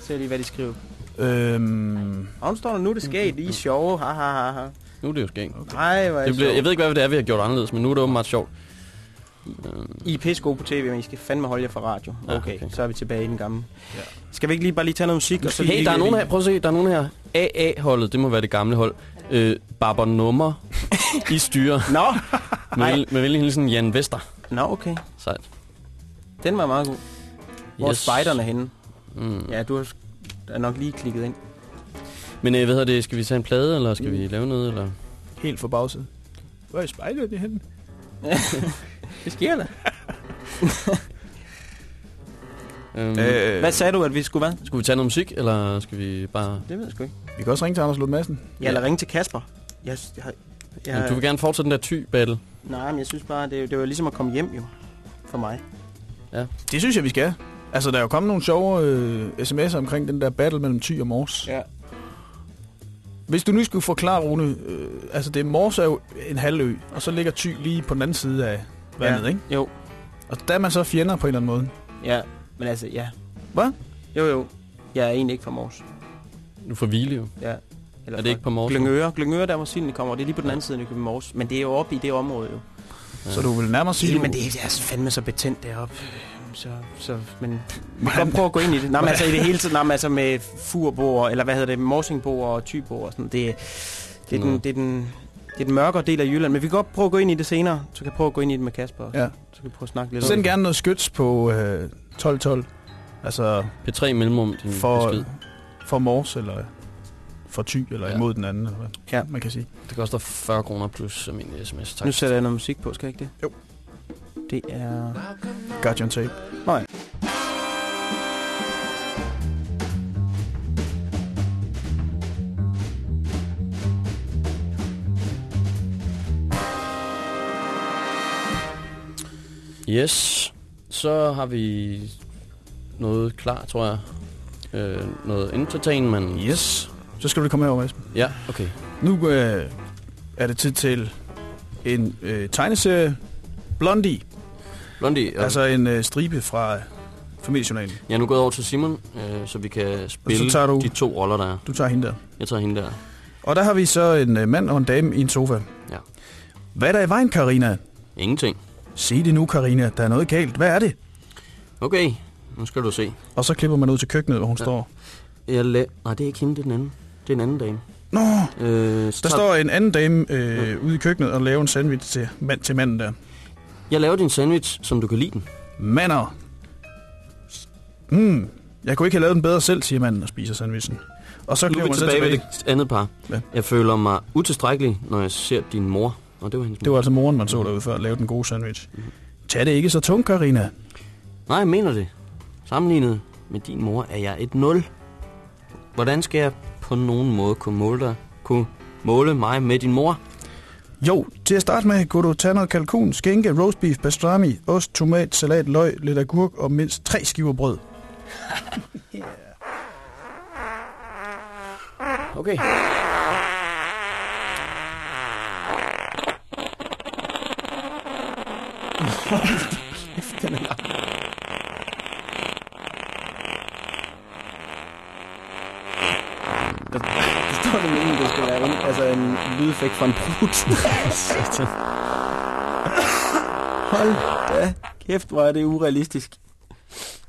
Se lige, hvad de skriver. Øhm, Og nu står der, nu er det sket. I er sjove. Ha, ha, ha, ha. Nu er det jo skægt. Nej, hvor er Det det bliver, jeg ved ikke, hvad det er, vi har gjort anderledes, men nu er det åbenbart sjovt. I er pisse gode på tv, men I skal fandme holde jer fra radio. Okay, okay. så er vi tilbage i den gamle. Ja. Skal vi ikke lige bare lige tage noget musik? Og så Hey, der er nogen her, prøv at se, der er nogen her. AA-holdet, det må være det gamle hold. Øh, Barber Nummer (laughs) i styre. Nå! Med, med venlig hilsen Jan Vester. Nå, okay. Sejt. Den var meget god. Hvor Yes. er spejderne henne? Mm. Ja, du har er nok lige klikket ind. Men øh, hvad hedder det, skal vi tage en plade, eller skal vi lave noget, eller? helt forbavset. Hvor er spejlet det henne? (laughs) det sker da. (laughs) Øhm, Øh, Hvad sagde du, at vi skulle hvad? Skulle vi tage noget musik, eller skal vi bare... Det ved jeg sgu ikke. Vi kan også ringe til Anders Lund Madsen. Ja, eller ringe til Kasper. Jeg, jeg, jeg, Ja. Du vil gerne fortsætte den der ty-battle. Nej, men jeg synes bare, det, det var ligesom at komme hjem jo. For mig. Det synes jeg, vi skal. Altså, der er jo kommet nogle sjove øh, sms'er omkring den der battle mellem Thy og Mors. Ja. Hvis du nu skulle forklare, Rune, øh, altså det Mors er jo en halvø, og så ligger Thy lige på den anden side af vandet, Ja. ikke? Jo. Og der er man så fjender på en eller anden måde. Ja, men altså, ja. Hvad? Jo, jo. Jeg er egentlig ikke fra Mors. Du får hvile jo. Ja. Eller Er det ikke på Mors? Glyngøre. Glyngøre, der hvor silden kommer. Det er lige på den anden side af Nykøbing Mors. Men det er jo oppe i det område jo. Ja. Så du vil nærmere sige... Du- men det er, det er så fandme så betændt deroppe. Så, så, men vi kan prøve at gå ind i det. Nej, men (laughs) altså i det hele tiden, nej, men altså med furbord, eller hvad hedder det, morsingboer og tybord og sådan, det, er- det, er den, det, er den, det er den mørkere del af Jylland. Men vi kan godt prøve at gå ind i det senere. Så kan jeg prøve at gå ind i det med Kasper. også. Ja. Så kan vi prøve at snakke lidt Send om det. gerne noget skyts på øh, 1212. Altså... P3 mellemrum din for, besked. for Mors, eller for Thy, eller Ja. imod den anden, eller hvad ja. man kan sige. Det koster 40 kroner plus almindelig sms. Tak. Nu sætter jeg noget musik på, skal jeg ikke det? Jo. Det er... Got you tape. Nej. Yes. Så har vi noget klar, tror jeg. Øh, noget entertainment. Yes. Så skal du komme herover, Esben. Ja, okay. Nu øh, er det tid til en øh, tegneserie. Blondie. Blondie. Ja. Altså en øh, stribe fra familiejournalen. Jeg er nu gået over til Simon, øh, så vi kan spille tager du- de to roller, der er. Du tager hende der. Jeg tager hende der. Og der har vi så en øh, mand og en dame i en sofa. Ja. Hvad er der i vejen, Karina? Ingenting. Sig det nu, Karina. Der er noget galt. Hvad er det? Okay, nu skal du se. Og så klipper man ud til køkkenet, hvor hun Ja. ja. står. Jeg la- Nej, det er ikke hende, det er den anden. Det er en anden dame. Nå, Øh, der så- står en anden dame øh, ude i køkkenet og laver en sandwich til, mand, til manden der. Jeg laver din sandwich, som du kan lide den. Mander. Hmm, jeg kunne ikke have lavet den bedre selv, siger manden og spiser sandwichen. Og så nu er vi så tilbage ved tilbage. det andet par. Ja. Jeg føler mig utilstrækkelig, når jeg ser din mor. Og det var hendes mor. Det var altså moren, man så derude for at lave den gode sandwich. Tag det ikke så tungt, Karina. Nej, jeg mener det. Sammenlignet med din mor er jeg et nul. Hvordan skal jeg på nogen måde kunne måle dig? Kunne måle mig med din mor? Jo, til at starte med kunne du tage noget kalkun, skænke, roast beef, pastrami, ost, tomat, salat, løg, lidt agurk og mindst tre skiver brød. (laughs) Okay. (laughs) Den er lang. Der, (laughs) står det meningen, det skal være en, altså en lydeffekt fra en brud. (laughs) Satan. Hold da kæft, hvor er det urealistisk.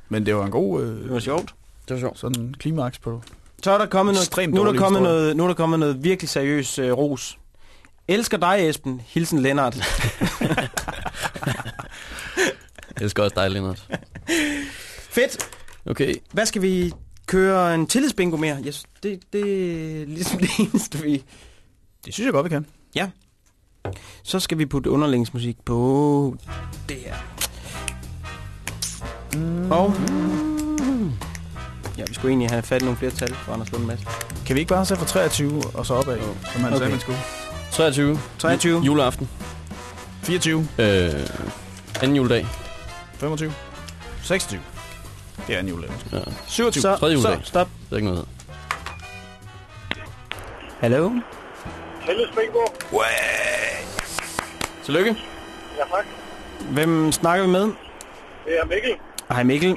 Men det var en god... Øh, Det var sjovt. Det var sjovt. Sådan en klimaks på. Så er der kommet noget, Ekstremt nu er der kommet noget, nu er der kommet noget virkelig seriøs øh, ros. Elsker dig, Esben. Hilsen Lennart. (laughs) Jeg elsker også dig, Lennart. Fedt. Okay. Hvad skal vi køre en tillidsbingo mere? Yes, det, det er ligesom (laughs) det eneste, vi... Det synes jeg godt, vi kan. Ja. Så skal vi putte underlægningsmusik på det her. Mm. Og... Ja, vi skulle egentlig have fat i nogle flere tal fra Anders Lund Madsen. Kan vi ikke bare sætte fra 23 og så opad, som han Okay. sagde, man skulle? 23. 23. Juleaften. 24. Øh, anden juledag. 25. 26. Det er en juledag. Ja. 27. Så, Tredje så juledag. stop. Det er ikke noget. Hallo? Fælles bingo. Tillykke. Ja, tak. Hvem snakker vi med? Det er Mikkel. Hej Mikkel.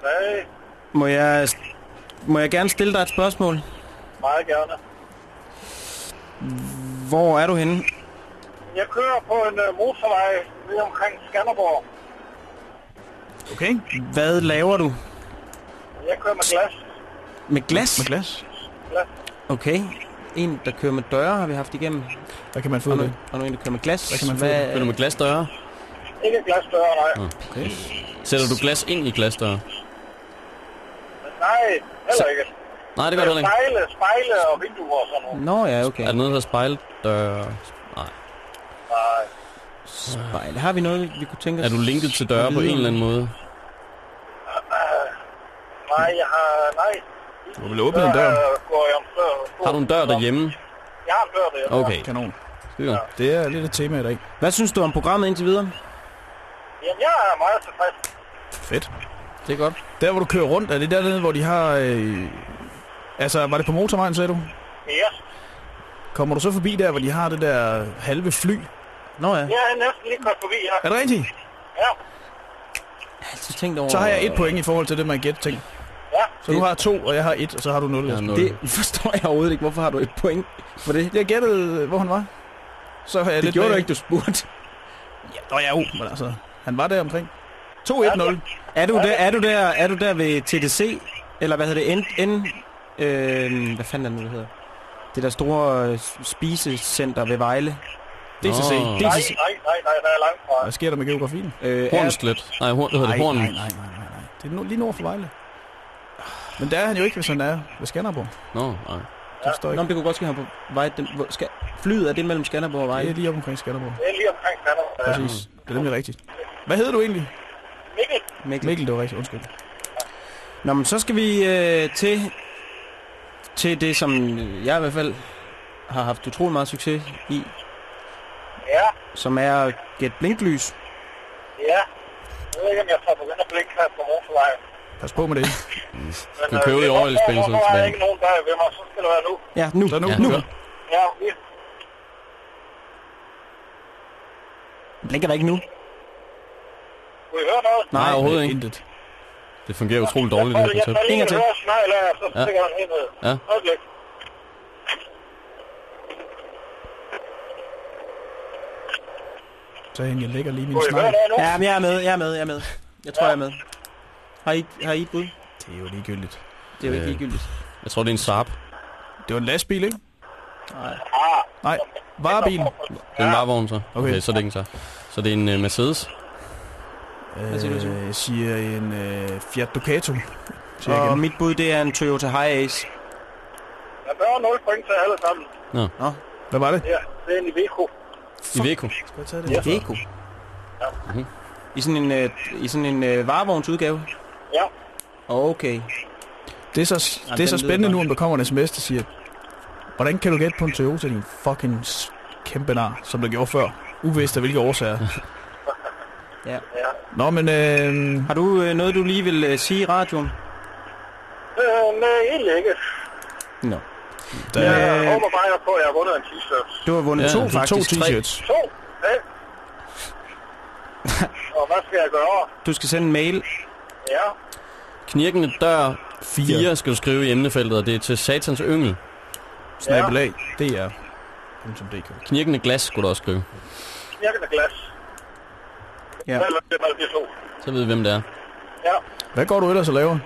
Hej. Må jeg, må jeg gerne stille dig et spørgsmål? Meget gerne. Hvor er du henne? Jeg kører på en uh, motorvej lige omkring Skanderborg. Okay. Hvad laver du? Jeg kører med glas. Med glas? Med glas. Glas. Okay. En, der kører med døre, har vi haft igennem. Hvad kan man få Og det? nu, og nu en, der kører med glas. Hvad kan man få Hvad, det? Vil du med glasdøre? Ikke glasdøre, nej. Okay. Sætter du glas ind i glasdøre? Nej, heller ikke. Nej, det gør du ikke. Spejle, spejle og vinduer og sådan noget. Nå ja, okay. Er der noget, der spejldøre? Nej. Nej. Spejl. Har vi noget, vi kunne tænke os? Er du linket til døre på en eller anden måde? Nej, jeg har... Nej. Du vil åbne en dør. Øh. Har du en dør derhjemme? Jeg har en dør derhjemme. Okay. Kanon. Skide. Det er lidt et tema i dag. Hvad synes du om programmet indtil videre? Jamen, jeg er meget tilfreds. Fedt. Det er godt. Der, hvor du kører rundt, er det dernede, hvor de har... Øh... Altså, var det på motorvejen, sagde du? Yes. Kommer du så forbi der, hvor de har det der halve fly? Nå ja. Jeg er næsten lige kørt forbi her. Er det rigtigt? Ja. Jeg har altid tænkt over... Så har jeg et point i forhold til det, man gætter ting. Ja. Så du har to, og jeg har et, og så har du nul. Jeg har nul. Det forstår jeg overhovedet ikke. Hvorfor har du et point for det? Jeg gættede, hvor han var. Så har jeg Det lidt gjorde du med- ikke, du spurgte. Ja, nå, ja, jo, men altså, han var der omkring. 2-1-0. Er du, der, er, du der, er du der ved TDC? Eller hvad hedder det? N, N, øh, hvad fanden er det nu, det hedder? Det der store øh, spisecenter ved Vejle. DCC. Nå. Nej, nej, nej, nej, der er langt fra. Hvad sker der med geografien? Øh, Hornslet. Nej, hor, det hedder Nej, det. Horn. nej, nej, nej, nej, nej. Det er no- lige nord for Vejle. Men der er han jo ikke, hvis han er ved Skanderborg. Nå, nej. Det står Nå, ikke. men det kunne godt ske ham på vej. Den, hvor, skal, flyet er det mellem Skanderborg og Det Vejle? er lige op omkring Skanderborg. Det er lige omkring Skanderborg. Ja. Præcis. Det er nemlig rigtigt. Hvad hedder du egentlig? Mikkel. Mikkel. Mikkel, det var rigtigt. Undskyld. Nå, men så skal vi øh, til, til det, som jeg i hvert fald har haft utrolig meget succes i, Ja, som er at gætte blinklys. ja. Jeg ved ikke, om jeg får begyndt at blikke her på motorvejen. Pas på med det. Skal vi købe det i overhældsspil, så så er der tilbage? ikke nogen der ved mig, så skal det være nu. Ja, nu. Så nu. Ja, nu. Ja, vi. Blinker der ikke nu? Kunne I høre noget? Nej, overhovedet ikke. Intet. Det fungerer utroligt dårligt, det her Jeg koncept. tager lige Ingen en til. høresnegl af, så stikker den helt ned. Ja. Øjeblik. Så jeg lægger lige min nu? Ja, men jeg er med, jeg er med, jeg er med. Jeg tror, jeg er med. Har I, har I et bud? Det er jo ligegyldigt. Det er jo ikke Øh. ligegyldigt. Jeg tror, det er en Saab. Det var en lastbil, ikke? Nej. Nej. Varebilen. Det er en varevogn, så. Okay. Okay, så er det ikke en Saab. Så det er en uh, Mercedes. Hvad siger du? Øh, Jeg siger en øh, Fiat Ducato. Siger jeg Og igen. mit bud, det er en Toyota Hi-Ace. jeg bør 0 point til alle sammen. Nå, Hvad var det? Ja, det er en Iveco. Skal jeg tage det? Ja. Iveco. Mhm. I sådan en, øh, i sådan en øh, varevognsudgave? Ja. Okay. Det er så, det er så spændende nu, om der kommer en sms, der siger, hvordan kan du gætte på en Toyota, din fucking kæmpe nar, som du gjorde før? Uvidst af hvilke årsager. (laughs) Ja. Nå, men øh, Har du øh, noget, du lige vil øh, sige i radioen? Øh, nej, egentlig ikke. Nå. Der Jeg er bare på, at jeg har vundet en t-shirt. Du har vundet Ja, to, faktisk. to t-shirts. To? Ja. (laughs) Og hvad skal jeg gøre? Du skal sende en mail. Ja. Knirkende dør 4. 4 skal du skrive i emnefeltet, og det er til satans yngel. Snabelag. Det er. Knirkende glas skulle du også skrive. Knirkende glas. Ja. Er? Så ved vi, hvem det er. Ja. Hvad går du ellers og laver?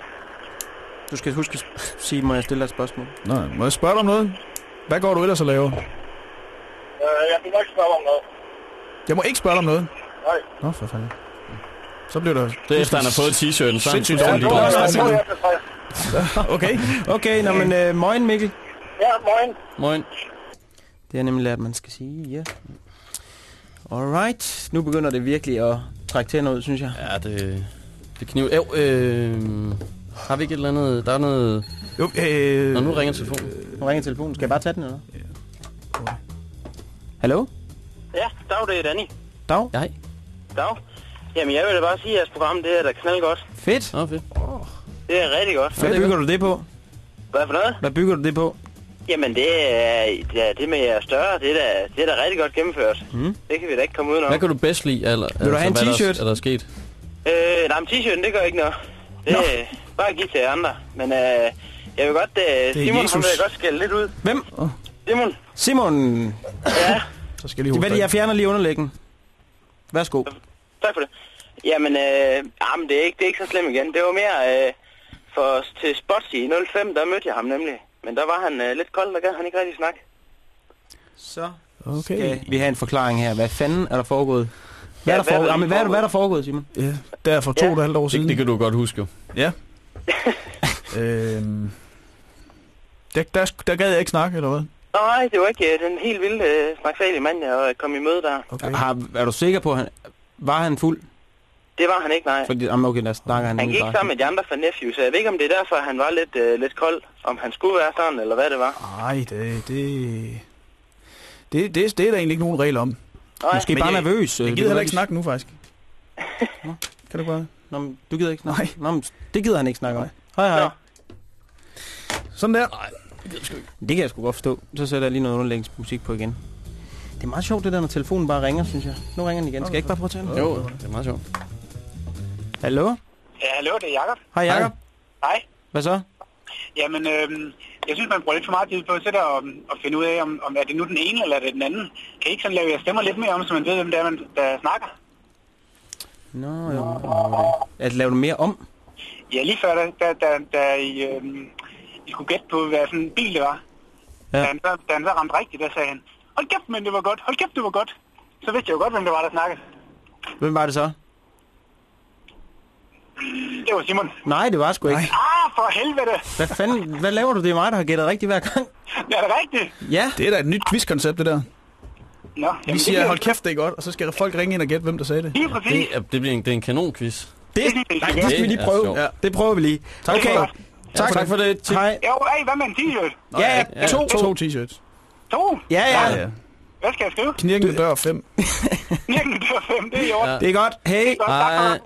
Du skal huske at sige, må jeg stille dig et spørgsmål? Nå, må jeg spørge dig om noget? Hvad går du ellers og laver? Øh, jeg kan nok spørge om noget. Jeg må ikke spørge dig om noget. Nej. Nå, for fanden. Så bliver der... Det er efter, han har fået t-shirten. Så er han Sindssygt fuldstændig glad. (laughs) Okay. Okay, nå, men øh, morgen Mikkel. Ja, morgen. Morgen. Det er nemlig lært, man skal sige, ja. Alright, nu begynder det virkelig at trække til noget, synes jeg. Ja, det, det kniv. Jo, øh, har vi ikke et eller andet... Der er noget... Jo, øh... Nå, nu ringer telefonen. Nu ringer telefonen. Skal jeg bare tage den, eller? Hallo? Ja, dag, det er Danny. Dag? Ja, hej. Dag. Jamen, jeg vil da bare sige, at jeres program, det er da knaldgodt. Fedt. Nå, fedt. Det er rigtig godt. Hvad bygger du det på? Hvad for noget? Hvad bygger du det på? Jamen, det er, det, er, det med jeres større, det er, da, det er da rigtig godt gennemført. Mm. Det kan vi da ikke komme udenom. Hvad kan du bedst lide? Eller, Vil du have en t-shirt? Er der sket? Øh, nej, men t-shirten, det gør ikke noget. Det er bare give til andre. Men øh, jeg vil godt, øh, Simon, Jesus. han vil jeg godt skælde lidt ud. Hvem? Simon. Simon. Ja, Så skal jeg lige Det, hvad er det, jeg fjerner lige underlæggen? Værsgo. tak for det. Jamen, øh, jamen det, er ikke, det er ikke så slemt igen. Det var mere øh, for til Spotsy i 05, der mødte jeg ham nemlig. Men der var han øh, lidt kold, der gad han ikke rigtig snakke. Så Okay. skal vi have en forklaring her. Hvad fanden er der foregået? Hvad Ja, er der hvad Jamen, hvad, er hvad er der foregået, Simon? Ja, der for to og et halvt år Det, siden. det kan du godt huske jo. Ja. (laughs) øhm, der, der, der gad jeg ikke snakke, eller hvad? Nej, det var ikke øh, den helt vilde øh, snaksalige mand, jeg øh, kom i møde der. Okay. Har, er du sikker på, at han, var han fuld? Det var han ikke, nej. Fordi, jamen, okay, der snakker han Han gik sammen med de andre fra Nephew, så jeg ved ikke, om det er derfor, han var lidt, øh, lidt kold. Om han skulle være sådan, eller hvad det var. Nej, det, det, det, det, det er der egentlig ikke nogen regel om. Nej. Måske Men bare jeg- nervøs. øh, Jeg det gider heller ikke snakke nu, faktisk. Kan du gøre Nå, men du gider ikke snakke? Nej. Nå, men det gider han ikke snakke om. Hej, hej. Nå. Sådan der. Det kan jeg sgu godt forstå. Så sætter jeg lige noget underlægningsmusik på igen. Det er meget sjovt, det der, når telefonen bare ringer, synes jeg. Nu ringer den igen. Skal jeg ikke bare prøve at tage den? Jo, det er meget sjovt. Hallo? Ja, hallo, det er Jacob. Hej, Jacob. Hej. Hvad så? Jamen, øh, jeg synes, man bruger lidt for meget tid på at sætte og, og finde ud af, om, om er det nu den ene eller er det den anden. Kan I ikke sådan lave jeres stemmer lidt mere om, så man ved, hvem det er, man, der snakker? Nå, jo. At lave det mere om? Ja, lige før, da, da, da, da I, øh, I skulle gætte på, hvad sådan en bil det var. Ja. Da, han så, da han så ramte rigtigt, der sagde han, hold kæft, men det var godt, hold kæft, det var godt. Så vidste jeg jo godt, hvem det var, der snakkede. Hvem var det så? Det var Simon. Nej, det var sgu ikke. Ah, for helvede! Hvad fanden? Hvad laver du? Det er mig, der har gættet rigtigt hver gang. Det er da rigtigt. Ja. Det er da et nyt quizkoncept, det der. Nå, Vi det siger, bliver- hold kæft, det er godt, og så skal folk ringe ind og gætte, hvem der sagde det. Lige præcis. Det, er, det, bliver en, det er en kanonquiz. Det, nej, det skal vi lige er prøve. Ja. Det prøver vi lige. Tak okay. for det. Tak, tak for det. Hej. Jo, hey, hvad med en t-shirt? Ja, ja, Ja, to. to, to t-shirts. To? Ja, ja. Ja, ja. Hvad skal jeg skrive? Knirkende dør 5. Virkelig, det var fem, det er i orden. Ja. Det er godt. Hey. Godt, tak for det.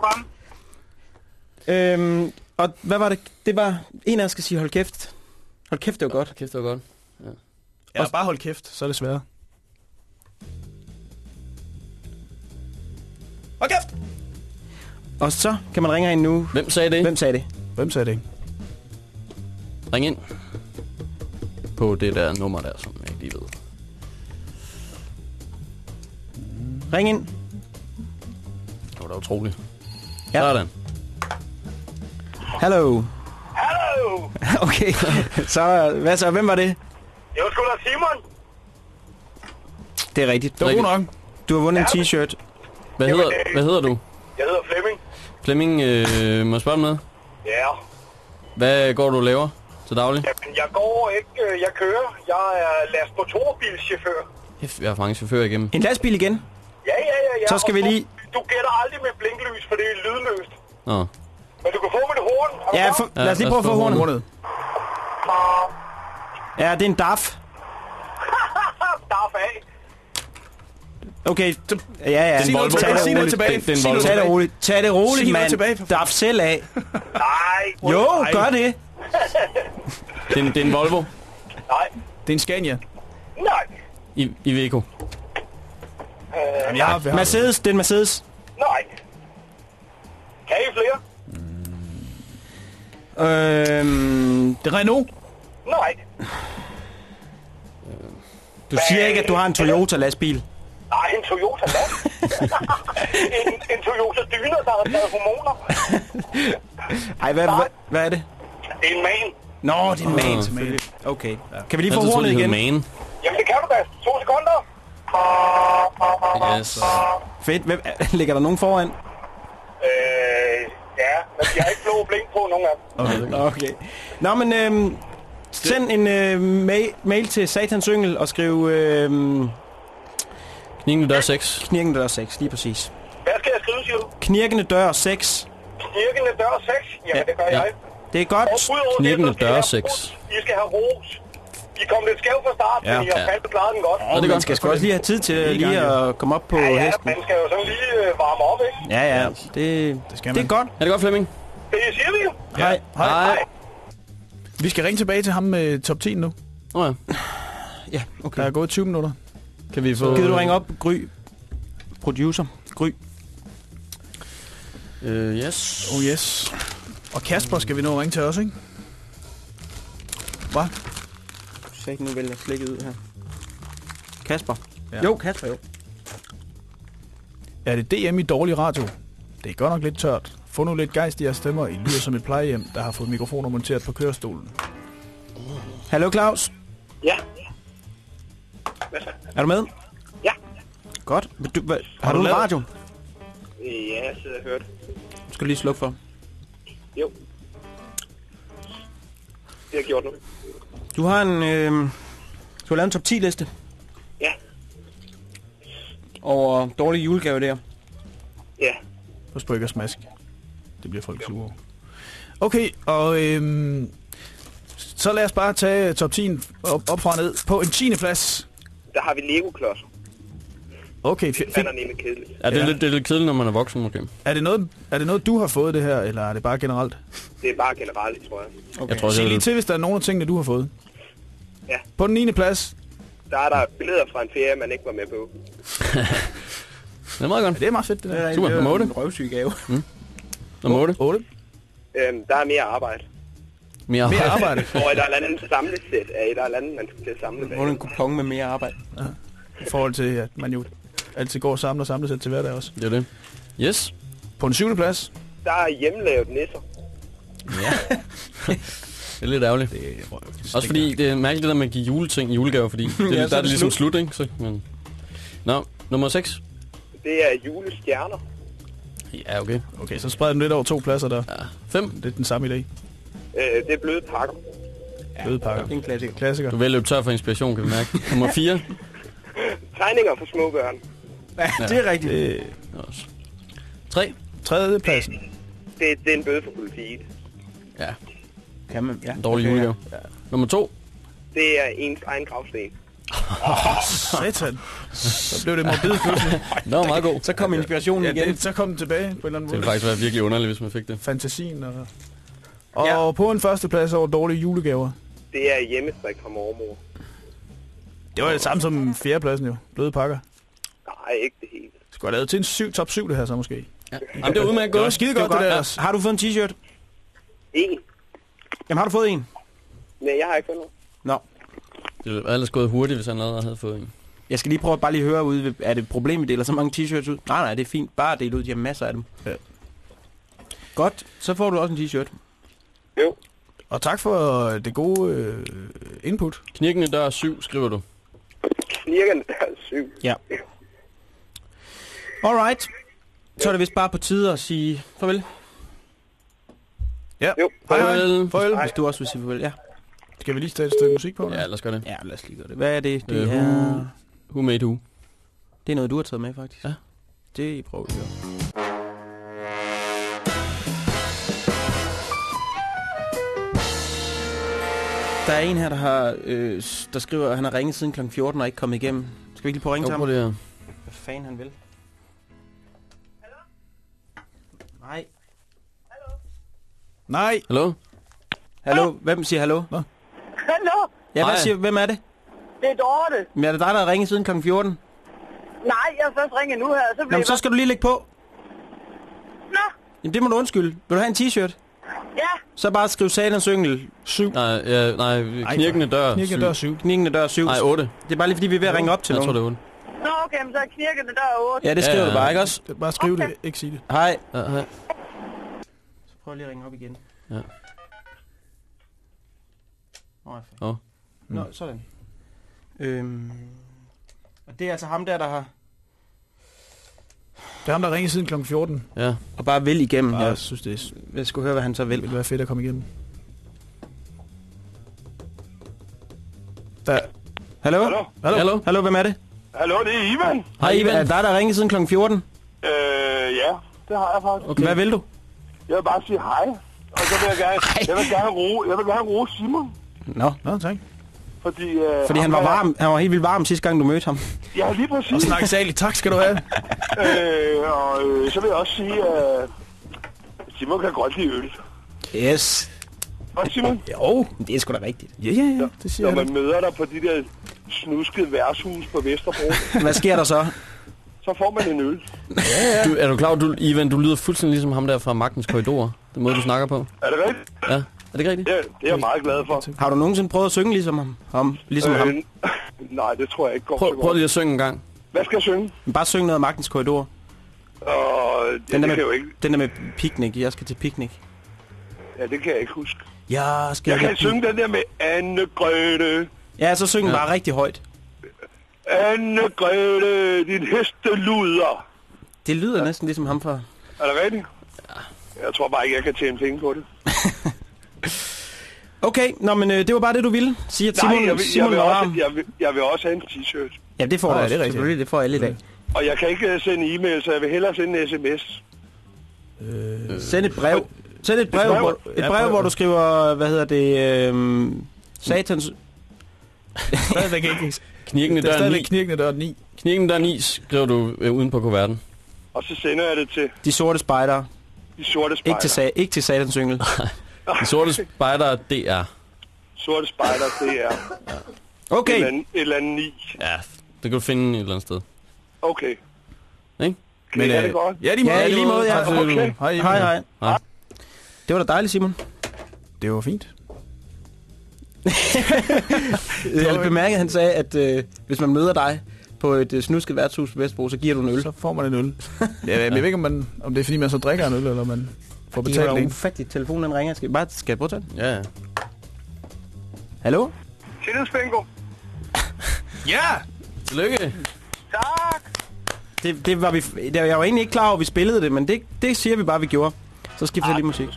Øhm, og hvad var det? Det var, en af os skal sige, hold kæft. Hold kæft, det var godt. Kæft, det var godt. Ja, bare hold kæft, så er det sværere. Hold kæft! Og så kan man ringe ind nu. Hvem sagde det? Hvem sagde det? Hvem sagde det? Ring ind på det der nummer der, som jeg ikke lige ved. Ring ind. Det var da utroligt. Ja. Sådan. Hallo. Hallo! (laughs) Okay. så, hvad så? Hvem var det? Det var sgu da Simon. Det er rigtigt. Det var god nok. Du har vundet en t-shirt. Hvad hedder, hvad hedder du? Jeg hedder Flemming. Flemming, øh, må jeg spørge om noget? Ja. Hvad går du og laver til daglig? Jamen, jeg går ikke. øh, Jeg kører. Jeg er lastmotorbilschauffør. Kæft, Jeg har mange chauffører igennem. En lastbil igen. Ja, ja, ja, ja. Så skal Og vi du- lige- Du gætter aldrig med blinklys, for det er lydløst. Nå. Men du kan få mit horn. Ja, for, lad os lige prøve at få hornet. Hornet. Ja, det er en DAF. (laughs) Darf af. Okay, så- ja, ja. Sig noget tilbage, det sig noget roligt. tilbage. Det- det Tag det tilbage. roligt. Tag det roligt, mand. tilbage, for- DAF selv af. Nej. Jo, Nej. gør det. Det er en, det er en Volvo Nej. Det er en Scania. Nej. i, i Vico. Jamen, jeg har, jeg har, Mercedes, det er en Mercedes. Nej. Kan I flere? Øhm, det er Renault. Nej. du siger ikke, at du har en Toyota lastbil. Nej, en Toyota Last. (laughs) en, en Toyota Dyna, der har taget hormoner. Ej, hvad, hvad, hvad er det? Det er en man. Nå, det er en man, selvfølgelig. Okay. Kan vi lige få hornet igen? Man. Jamen, det kan du da. To sekunder. Yes. Fedt. Hvem, (laughs) ligger der nogen foran? Øh, ja, men de har ikke blå blink på, nogen af dem. Okay. okay. Nå, men øhm, send en øh, mail, mail til Satans Yngel og skriv... Øhm, Knirkende dør 6. Knirkende dør 6, lige præcis. Hvad skal jeg skrive, siger du? Knirkende dør 6. Knirkende dør 6? Jamen, Ja, det gør ja. jeg. Det er godt. Knirkende dør jeg- 6. I skal have ros. I kom lidt skævt fra start, Ja. men I har Ja. fandme klaret den godt. Og man skal sgu også lige have tid til Lige lige ja. at komme op på Ja, ja, hesten. man skal jo sådan lige øh, varme op, ikke? Ja, ja. Det, det, skal det er man. godt. Er det godt, Flemming? Det siger vi jo. Hej. Hej. Vi skal ringe tilbage til ham med top 10 nu. Åh ja. Ja, okay. Der er gået 20 minutter. Kan vi Så få... gider du ringe op, Gry? Producer. Gry. Øh, yes. Oh yes. Og Kasper skal vi nå at ringe til os, ikke? Hvad? Så ikke nu vælger slikket ud her. Kasper. Ja. Jo, Kasper, jo. Er det DM i dårlig radio? Det er godt nok lidt tørt. Få nu lidt gejst i jeres stemmer. I lyder som et plejehjem, der har fået mikrofoner monteret på kørestolen. Hallo, Claus. Ja. Er du med? Ja. Godt. Vil Du, hvad, har, Har du du en radio? Ja, jeg sidder og hørt. Du skal lige slukke for. Jo. Det har jeg gjort nu. Du har en... Øh, du har lavet en top 10 liste. Ja. Over dårlige julegave der. Ja. Ikke at smaske. Det bliver folk sure. Okay, og øhm, så lad os bare tage top 10 op, op fra ned. På en 10. plads. Der har vi Lego-klodser. Okay, Det fik, finder nemlig kedeligt. Ja, det er, Ja. Lidt, det er lidt kedeligt, når man er voksen, måske. er, det noget, er det noget, du har fået det her, eller er det bare generelt? Det er bare generelt, tror jeg. Okay. Jeg tror, det Sig er lige lidt- til, hvis der er nogle af tingene, du har fået. Ja. På den 9. plads. Der er der billeder fra en ferie, man ikke var med på. (laughs) Det er meget godt. Ja, det er meget fedt, det der. Super, nummer 8. En røvsyg gave. Nummer 8. 8. Øhm, der er mere arbejde. Mere Mere arbejde. (laughs) Er et eller andet samlesæt af et eller andet, man skal til at samle er bag. en kupon med mere arbejde. I forhold til, at man jo altid går og samler og samler sig til hverdag også. Det er det. Yes. På en 7. plads. Der er hjemmelavet nisser. (laughs) Det er lidt ærgerligt. Det er Også fordi det er mærkeligt det der med at give juleting i julegaver, fordi (laughs) det, Ja, ja, der er er det det ligesom slut. slut, ikke? Så, men... Nå, nummer 6. Det er julestjerner. Ja, okay. Okay, så spreder den lidt over to pladser der. Ja. 5. Det er den samme idé. Øh, det er bløde pakker. Bløde pakker. Det er en klassiker. Klassiker. Du vil løbe tør for inspiration, kan vi mærke. Nummer 4. (laughs) Tegninger for små børn. Ja, det er rigtigt. Det 3. tredje pladsen. Det, det er en bøde for politiet. Ja, Kan man? Ja. dårlig okay, julegave. Nummer 2. Det er ens egen gravsten. Satan. Så blev det morbidt pludselig. (laughs) Det var meget god. Så kom inspirationen Ja, igen. det, så kom den tilbage på en eller anden Det måde. ville faktisk være virkelig underligt, hvis man fik det. Fantasien og... Og Ja. på en første plads over dårlige julegaver. Det er hjemmestrik fra mormor. Det var det samme som fjerdepladsen jo. Bløde pakker. Nej, ikke det hele. Skulle have lavet til en syv, top 7 det her så måske. Ja. Jamen, det var udmærket Det var gået. skide Det var godt det, godt. der. Ja. ellers. Har du fået en t-shirt? En. Jamen, har du fået en? Nej, jeg har ikke fået noget. Nå. Det var ellers gået hurtigt, hvis han allerede havde fået en. Jeg skal lige prøve at bare lige høre ud. Er det et problem, vi deler så mange t-shirts ud? Nej, nej, det er fint. Bare del ud. De har masser af dem. Ja. Godt. Så får du også en t-shirt. Jo. Og tak for det gode øh, input. Knirkende dør 7, skriver du. Knirkende der er syv. Ja. Alright. Så er det vist bare på tide at sige farvel. Ja. Jo. Hej, hej. Farvel. Farvel. Hvis du også vil sige farvel. Ja. Skal vi lige starte et stykke musik på? Ja, lad os gøre det. Ja, lad os lige gøre det. Hvad er det? Det, Øh, er, who, who made who? det er noget, du har taget med, faktisk. Ja. Det prøver vi at. Der er en her, der, har, øh, der skriver, at han har ringet siden kl. 14 og ikke kommet igennem. Skal vi ikke lige prøve at ringe til ham? på det her. Hvad fanden han vil? Nej. Hallo? Hallo? Hvem siger hallo? Nå. Hallo, Ja, hvad Hej. siger, hvem er det? det er Dorte. Men er det dig, der har ringet siden kl. 14? Nej, jeg har først ringet nu her, så bliver men så skal du lige lægge på. Nå, Jamen, det må du undskylde. Vil du have en t-shirt? ja, Så bare skriv Satans Yngel 7. Nej, ja, nej, knirkende dør Knirkende dør 7. Knirkende dør 7. Nej, 8. Det er bare lige fordi, vi er ved at ringe op til Jeg tror, nogen. det er 8. Nå, okay, men så er knirkende der er 8. Ja, det skriver Ja, du ja. bare, ikke også? Det bare skriv Okay. det, ikke sige det. Hej. Ja, hej. Så prøv lige at ringe op igen. Ja. Nå, Åh. Nå, sådan. Øhm, Og det er altså ham der, der har... Det er ham, der ringer siden kl. 14. Ja. Og bare vil igennem. Ja, Jeg, synes, det er, jeg skulle høre, hvad han så vil. det ville være fedt at komme igennem. Der, Hallo? Hallo? Hallo? Hallo? Hallo, hvem er det? Hallo, det er Ivan. Hej, Ivan. Er der har ringet siden kl. 14? Øh, ja, det har jeg faktisk. Okay. Hvad vil du? Jeg vil bare sige hej. Og så vil jeg gerne, jeg vil gerne ro, jeg vil gerne ro Simon. Nå. Nå, tak. Fordi, øh, Fordi han var varm. Han var helt vildt varm sidste gang, du mødte ham. Ja, lige præcis. Og snak særligt. Tak skal du have. (laughs) øh, og øh, så vil jeg også sige, at Simon kan godt lide øl. Yes. Og Simon, Jo. Det er sgu da rigtigt. Ja, ja, ja. Det siger når jeg. man møder dig på de der snuskede værtshus på Vesterbro, (laughs) Hvad sker der så? Så får man en øl. (laughs) Du, er du klar, du, Ivan, du lyder fuldstændig ligesom ham der fra Magtens Korridor. Den måde, du snakker på. Er det rigtigt? Ja. Er det ikke rigtigt? Det, det er jeg meget glad for. Har du nogensinde prøvet at synge ligesom ham? ham ligesom ham? (laughs) nej, det tror jeg ikke går så Prøv, godt. prøv lige at synge en gang. Hvad skal jeg synge? Bare synge noget af Magtens Korridor. Og ja, Den der, det kan jeg jo med, ikke. den der med picnic. Jeg skal til picnic. Ja, det kan jeg ikke huske. Jeg skal Jeg kan synge den der med Anne Grøte. Ja, så syng ja. bare rigtig højt. Anne Grøte, din hesteluder. Det lyder ja. næsten ligesom ham fra... Er det rigtigt? Jeg tror bare ikke, jeg kan tjene penge på det. (laughs) Okay, nå, men øh, det var bare det, du ville. Sige, at Simon, Nej, jeg vil, Simon jeg, vil også, jeg, vil, jeg vil også have en t-shirt. Ja, det får Nå, du ja, også. det rigtigt. Selvfølgelig, det får alle i dag. Og jeg kan ikke øh, sende e-mail, så jeg vil hellere sende en sms. Øh, Send et brev. Send et brev, brev? hvor, et Ja, brev, brev. hvor du skriver, hvad hedder det, øhm, satans... (laughs) stadigvæk ikke. Knirkende Det er stadigvæk 9. knirkende dør 9. Knirkende dør 9 skriver du øh, uden på kuverten. Og så sender jeg det til De sorte spejdere. de sorte Ikke til, sa- ikke til satans yngel. (laughs) De sorte spejder, det er... Sorte spejder, det er Okay. eller andet, et eller andet ni. Ja, det kan du finde et eller andet sted. Okay. Ikke? Have øh, det godt? Ja, lige måde. Ja, i lige måde, ja. Okay. Hej, Hej, hej. Hej. Det var da dejligt, Simon. Det var fint. Jeg bemærkede, han sagde, at øh, hvis man møder dig på et øh, snusket værtshus på Vestbro, så giver du en øl. Så får man en øl. (laughs) Ja, jeg ved ikke, om, man, om det er, fordi man så drikker en øl, eller man får Det betalt er en. ufattigt. Telefonen ringer. Skal, bare, skal jeg prøve at den? Ja, ja. Hallo? Tillidsbingo. (laughs) Ja! Tillykke. Tak. Det, det var vi, det, jeg var egentlig ikke klar over, at vi spillede det, men det, det siger vi bare, vi gjorde. Så skifter jeg lige musik.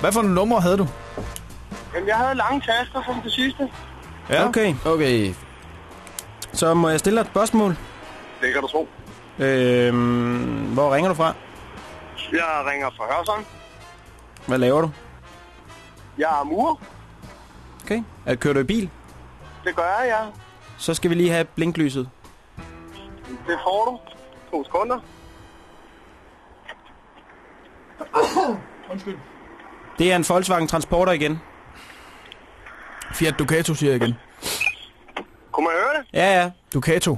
Hvad for nogle numre havde du? Jamen, jeg havde lange taster som det sidste. Ja. Okay, Okay. så må jeg stille dig et spørgsmål. Det kan du tro. Øhm, hvor ringer du fra? Jeg ringer fra Hørsholm. Hvad laver du? Jeg er murer. Okay. Er, kører du i bil? Det gør jeg, ja. Så skal vi lige have blinklyset. Det får du. To sekunder. Undskyld. Det er en Volkswagen Transporter igen. Fiat Ducato, siger jeg igen. Kunne man høre det? Ja, ja. Ducato.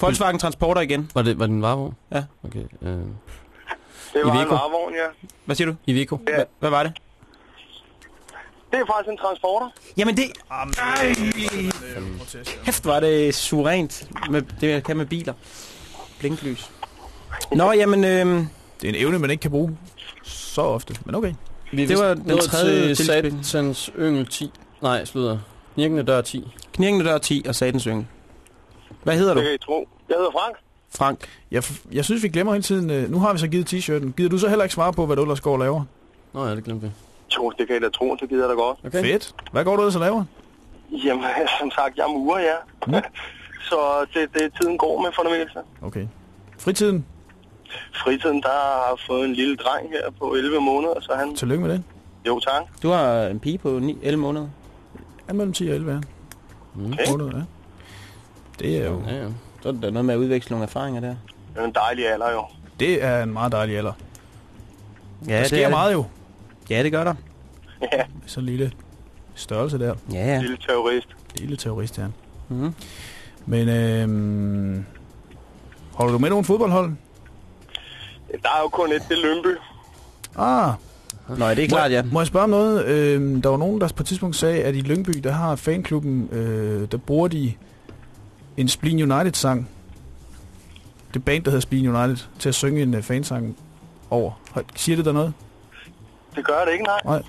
Volkswagen Transporter igen. Var det, var det en varevogn? Ja. Okay. Øh. Det var en Iveco. varevogn, ja. Hvad siger du? Iveco. Ja. Hva, hvad var det? Det er faktisk en transporter. Jamen det... Hæft var det suverænt, med det jeg kan med biler. Blinklys. Nå, jamen... Øhm, Det er en evne, man ikke kan bruge så ofte, men okay. Vi Det var den tredje til. Satans Yngel 10. Nej, slutter. Knirkende dør 10. Knirkende dør 10 og satans yngel. Hvad hedder du? Det kan I tro. Jeg hedder Frank. Frank. Jeg, jeg synes, vi glemmer hele tiden... øh, Nu har vi så givet t-shirten. Gider du så heller ikke svare på, hvad du ellers går og laver? Nå ja, det glemte vi. Jo, det kan I da tro, det gider jeg da godt. Okay. Fedt. Hvad går du ellers og laver? Jamen, (laughs) som sagt, jeg er murer, ja. Mm. (laughs) Så det, det tiden går med for det meste. Okay. Fritiden? Fritiden, der har jeg fået en lille dreng her på 11 måneder, så han... Tillykke med det. Jo, tak. Du har en pige på 9, 11 måneder. Ja, mellem 10 og 11, ja. Mm. Okay. Måneder, ja. Det er jo... Ja, ja. Så er der noget med at udveksle nogle erfaringer der. Det er en dejlig alder, jo. Det er en meget dejlig alder. Ja, der sker er meget det. jo. Ja, det gør der. Ja, Sådan en lille størrelse der. Ja, ja. lille terrorist. Lille terrorist, ja. Mm-hmm. Men øhm, holder du med nogen fodboldhold? Der er jo kun et, det er Lønby. Ah, Nå, er det ikke klart, ja. må jeg spørge om noget? Øhm, der var nogen, der på et tidspunkt sagde, at i Lyngby, der har fanklubben, øh, der bruger de en Spleen United-sang. Det band, der hedder Spleen United, til at synge en uh, fansang over. Siger det der noget? Det gør det ikke, nej. Nej.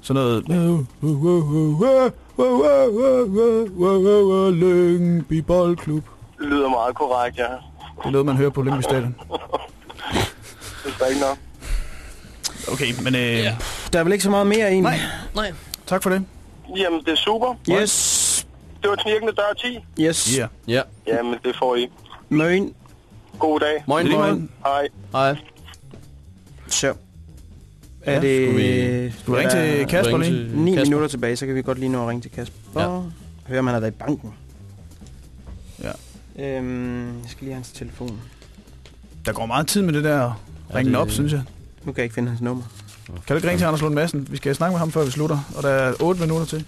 Sådan noget... Uh, uh, uh, uh, uh, Lyngby Boldklub. Det lyder meget korrekt, ja. Det er noget, man hører på Lyngby Stadion. Det er ikke nok. Okay, men... Øh, ja. Der er vel ikke så meget mere egentlig? Nej. Nej. Tak for det. Jamen, det er super. Yes. Det var knirkende dør 10. Yes. Ja. Ja. Jamen, det får I. Møn. God dag. Moin, moin. måde. Hej. Hej. Så. Er Ja, det... skulle vi- Skal du ringe til Kasper ringe lige? til 9 Kasper? minutter tilbage, så kan vi godt lige nå at ringe til Kasper. Ja. Høre, om han har været i banken. Ja. Øhm, jeg skal lige have hans telefon. Der går meget tid med det der ringen det- op, synes jeg. Nu kan jeg ikke finde hans nummer. Kan du ikke ringe til Anders Lund Madsen? Vi skal snakke med ham, før vi slutter. Og der er 8 minutter til.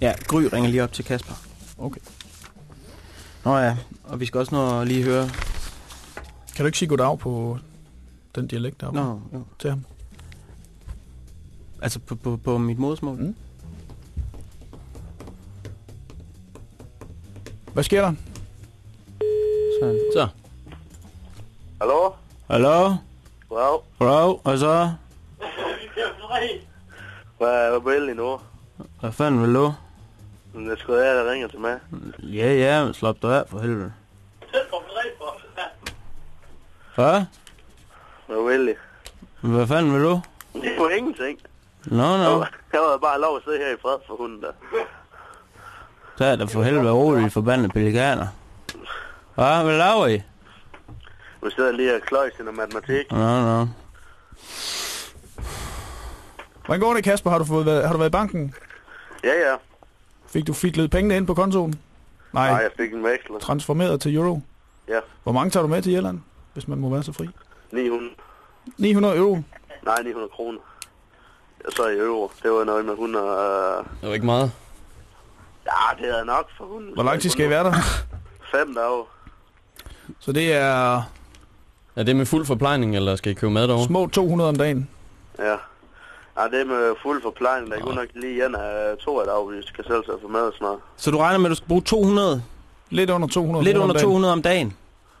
Ja, Gry ringer lige op til Kasper. Okay. Nå ja, og vi skal også nå at lige høre... Kan du ikke sige goddag på den dialekt der? Nå, jo. Til ham. Altså på, på, på mit modersmål. Mm. Hvad sker der? Sådan. Så. Hallo? Hallo? Wow. Hallo? Og så? Hvad er vel nu? Hvad fanden vil du? Men det skulle jeg, der ringer til mig. Ja, ja, men slap dig af for helvede. Hvad? Hvad vil I? Hvad fanden vil du? Det var ingenting. Nå, nå. Jeg var bare lov at sidde her i fred for hunden der. Er der for helvede roligt, forbandede pelikaner. Hvad? Hvad laver I? Vi sidder lige og kløjs i noget matematik. Nå, nå. Hvordan går det, Kasper? Har du, fået, været- har du været i banken? Ja, ja. Fik du fiklet pengene ind på kontoen? Nej, Nej, jeg fik en veksler. transformeret til euro. Ja, Hvor mange tager du med til Irland, hvis man må være så fri? 900. 900 euro. Nej, 900 kroner. Jeg så i euro. Det var noget med 100... Øh... Det var ikke meget. Ja, det er nok for hunden. Hvor lang tid skal I være der? Fem dage. Så det er Er det med fuld forplejning, eller skal I købe mad derovre? små 200 om dagen. Ja. Ja, det er med fuld forplejning. Der er godt nok lige en af to af dag, vi skal selv at få mad snart. Så du regner med, at du skal bruge 200? Lidt under 200 Lidt under dagen. 200 om dagen?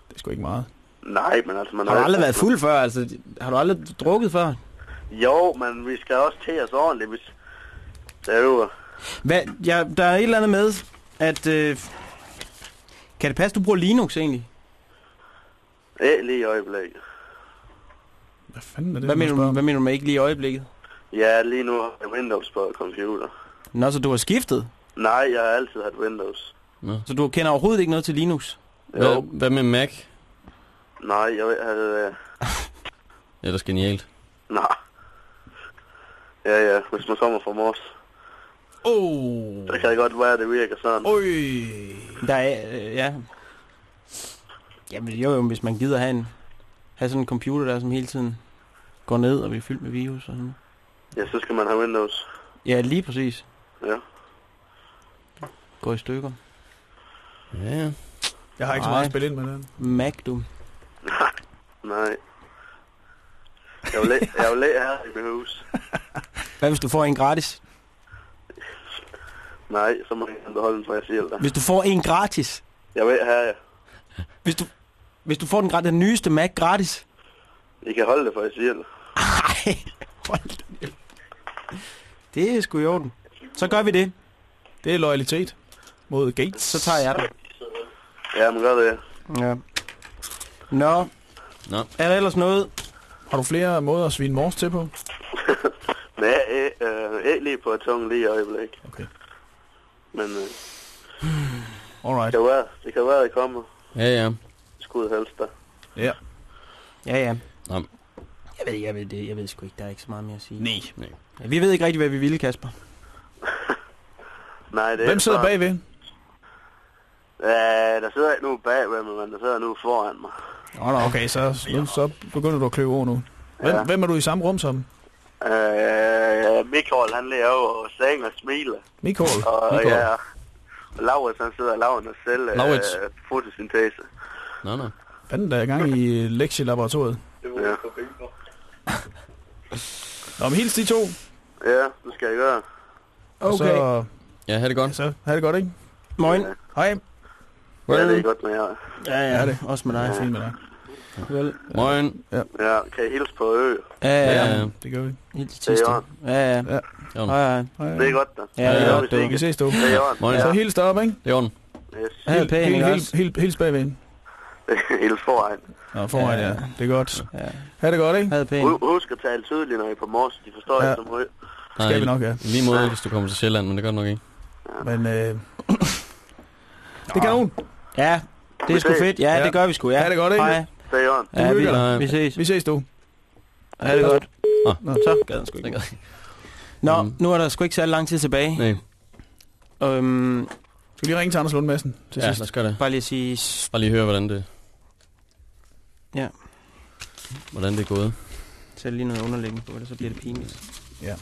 Det er sgu ikke meget. Nej, men altså... Man Har du aldrig været fuld før? Altså, har du aldrig drukket før? Jo, men vi skal også til os ordentligt, hvis... Det er jo... Hvad, ja, der er et eller andet med, at... Øh, kan det passe, du bruger Linux egentlig? Ikke lige i øjeblikket. Hvad fanden er det? Hvad mener, du, hvad mener du med ikke lige i øjeblikket? Ja, lige nu har jeg Windows på computer. Nå, så du har skiftet? Nej, jeg har altid haft Windows. Så du kender overhovedet ikke noget til Linux? Hvad, hvad med Mac? Nej, jeg havde... Øh... Det er da genialt. Nej. Ja, ja, hvis man kommer fra Mors. Oh. Så kan det godt være, at det virker sådan. Oj. Der er, øh, ja... Jamen jo, jo, hvis man gider have, en, have sådan en computer der, som hele tiden går ned og bliver fyldt med virus og sådan Ja, så skal man have Windows. Ja, lige præcis. Ja. Går i stykker. Ja. Jeg har ikke så meget at spille ind med den. Mac, du. Nej. Jeg vil jeg vil læ her i mit hus. (laughs) Hvad hvis du får en gratis? Nej, så må jeg beholde den for jeg siger det. Hvis du får en gratis? Jeg vil have, ja. Hvis du, hvis du får den, den nyeste Mac gratis? I kan holde det for jeg siger det. Ej, hold da. Det er sgu i orden. Så gør vi det. Det er loyalitet mod Gates. Så tager jeg den. Ja, men gør det. Ja. Nå. Nå. Er der ellers noget? Har du flere måder at svine mors til på? Men jeg er øh, ikke lige på tunge lige i øjeblik. Okay. Men øh, Alright. det kan være, det kan være, at det kommer. Ja, ja. Skud helst der. Ja. Ja, ja. Nå. Jeg ved, jeg ved, det, jeg ved sgu ikke, der er ikke så meget mere at sige. Nej. Nej. Ja, vi ved ikke rigtig, hvad vi ville, Kasper. (laughs) Nej, det er Hvem sidder bagved? Ja, der sidder ikke nu bagved mig, men der sidder nu foran mig. Nå, nå, okay, så, nu, så begynder du at kløve ord nu. Hvem, Ja. hvem er du i samme rum som? Øh, Michael, han ligger over og og smiler. Michael? Og, Michael. ja, Laurits, han sidder og laver noget selv øh, fotosyntese. Nå, nå. Fanden, der er i gang i lektielaboratoriet. Ja. Nå, men hils de to. ja, det skal jeg gøre. Og så, Ja, ha' det godt. så ha' det godt, ikke? Moin. Hej. Ja, det er godt med jer. Ja, ja, Ja, det. Også med dig. Fint med dig. Vel. Moin. Ja. Ja, kan I hilse på ø? Ja, ja, Ja, ja. Det gør vi. Helt til Det er. Jørgen. Ja, ja. Ja. Hej, hej. Det er godt, da. Ja, det er Ja, godt, du. Vi ses, du. Det er. Moin. Så hils deroppe, ikke? Det er orden. Yes. Også? helt, helt bagved. (laughs) Hils foran. Nå, foran, ja. Det er godt. Ja. Ha' det godt, ikke? Han er pæn. Hu- Husk at tale tydeligt, når I er på mors. De forstår Ja. ikke så meget. Skal vi nok, ja. Lige måde, hvis du kommer til Sjælland, men det gør du nok ikke. Men, øh... Det er kanon. Ja, det er sgu fedt. Ja, Ja. det gør vi sgu. Ja. Ha' det godt, ikke? Hej. Det er Jørgen. Ja, vi, hygger vi ses. Vi ses, du. Ha' det godt. Nå. Nå. Så gad han sgu ikke. Nå, Mm. nu er der sgu ikke så lang tid tilbage. Nej. Øhm, Skal vi lige ringe til Anders Lund Madsen til Ja, sidst? gøre det. bare lige at sige... Bare lige høre, hvordan det... Ja. Hvordan det er gået. Sæt lige noget underlæggende på det, så bliver det pinligt. Ja.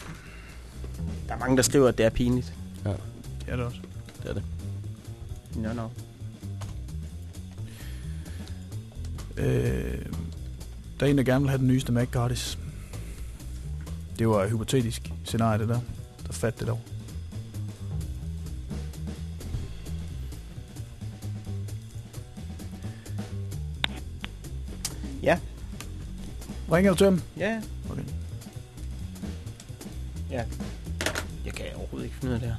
Der er mange, der skriver, at det er pinligt. Ja, det er også. Det er det. Nå, no, nå. No. Øh, der er en, der gerne vil have den nyeste Mac gratis. Det var et hypotetisk scenarie, det der. Der fat det dog. Ja. Ringer du til ham? Ja. Okay. Ja. Jeg kan overhovedet ikke finde ud af det her.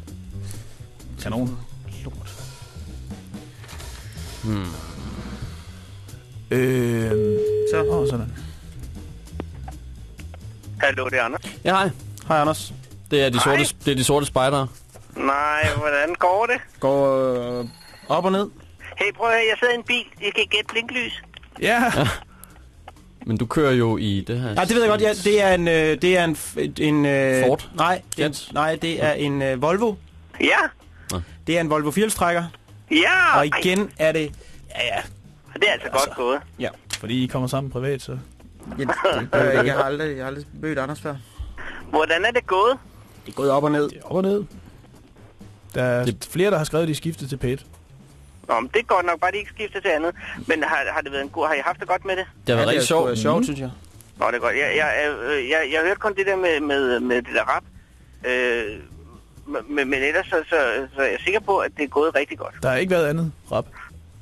Kanon. Lort. Hmm. Øh, Så. Åh, sådan. Hallo, det er Anders. Ja, hej. Hej, Anders. Det er de Hej. sorte, det er de sorte spejdere. Nej, hvordan går det? Går øh, op og ned. Hey, prøv at høre, jeg sidder i en bil. Jeg kan gætte blinklys. Ja. Men du kører jo i det her... Ja, det ved jeg godt. Ja, det er en... Øh, det er en... en øh, Ford? Nej, det er, nej, det er en øh, Volvo. Ja. Det er en Volvo firehjulstrækker. Ja. Og igen er det... Ja, ja. Ej, Det er altså godt gået. Ja. Fordi I kommer sammen privat, så... Jeg, (laughs) jeg, jeg, har aldrig, jeg har aldrig mødt Anders før. Hvordan er det gået? Det er gået op og ned. Det er op og ned. Der er det... flere, der har skrevet, at de skiftet til pæt. Nå, men det er godt nok, bare de ikke skifter til andet. Men har, har det været en god... Har I haft det godt med det? Det har været Ja, rigtig sjovt. øh, sjovt, synes jeg. Nå, det er godt. Jeg, jeg, jeg, jeg, jeg hørte kun det der med, med, med det der rap. Øh, men, men ellers så, så, så er jeg sikker på, at det er gået rigtig godt. Der har ikke været andet rap.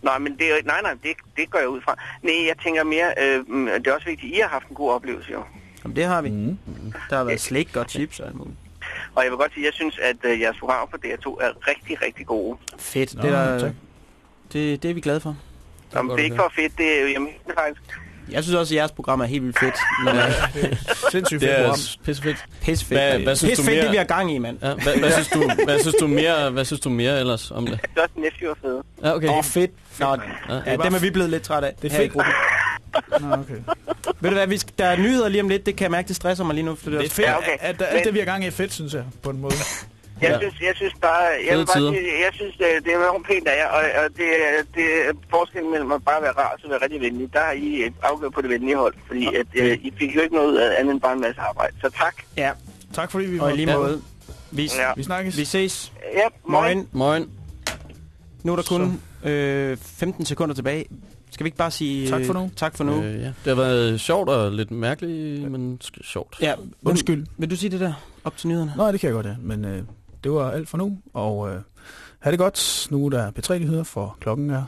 Nej, men det jo, nej, nej, det, det går jeg ud fra. Nej, jeg tænker mere, øh, mm, det er også vigtigt, at I har haft en god oplevelse, jo. Jamen, det har vi. Mm. Der har været slik og chips og alt muligt. Og jeg vil godt sige, at jeg synes, at øh, jeres program på DR2 er rigtig, rigtig gode. Fedt. Nå, det, er, tak. det, det er vi glade for. Om det er ikke for fedt, det er jo, jeg mener faktisk. Jeg synes også, at jeres program er helt vildt fedt. Men, øh, Sindssygt Det fedt program. pissefedt. pis fedt. Hvad- hvad synes pis du fedt, mere- det vi har gang i, mand. Ja, hvad, hvad, synes du, hvad, synes du mere, hvad synes du mere ellers om det? At Nephew er fede. Ja, okay. Åh, oh, fedt. Nå, Ja. ja, dem er vi blevet lidt trætte af. Det er fedt. gruppen. Nå, okay. Ved du hvad, vi skal, der er nyheder lige om lidt. Det kan jeg mærke, det stresser mig lige nu. For det Det er fedt, Ja, okay. at, at alt det, vi har gang i, er fedt, synes jeg, på en måde. Jeg, Ja. synes, jeg synes bare, jeg vil bare sige, jeg synes, det, det er enormt pænt af jer, og, og det, er- det er forskellen mellem at bare være rar og så være rigtig venlig. Der har I øh, afgjort på det venlige hold, fordi at, øh, I fik jo ikke noget ud af andet end bare en masse arbejde. Så tak. Ja, Tak fordi vi og i lige Ja. måde. Vi, Ja. Vi snakkes. vi ses. Ja, morgen. Morgen. Moin. Nu er der kun øh, 15 sekunder tilbage. Skal vi ikke bare sige Tak for nu. Øh, tak for nu? Øh, ja. Det har været sjovt og lidt mærkeligt, men sjovt. Ja, Undskyld. Vil, vil du sige det der op til nyhederne? Nå, det kan jeg godt, ja. Men øh, det var alt for nu, og øh, ha' det godt. Nu er der P3-nyheder, for klokken er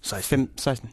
16. 5, 16.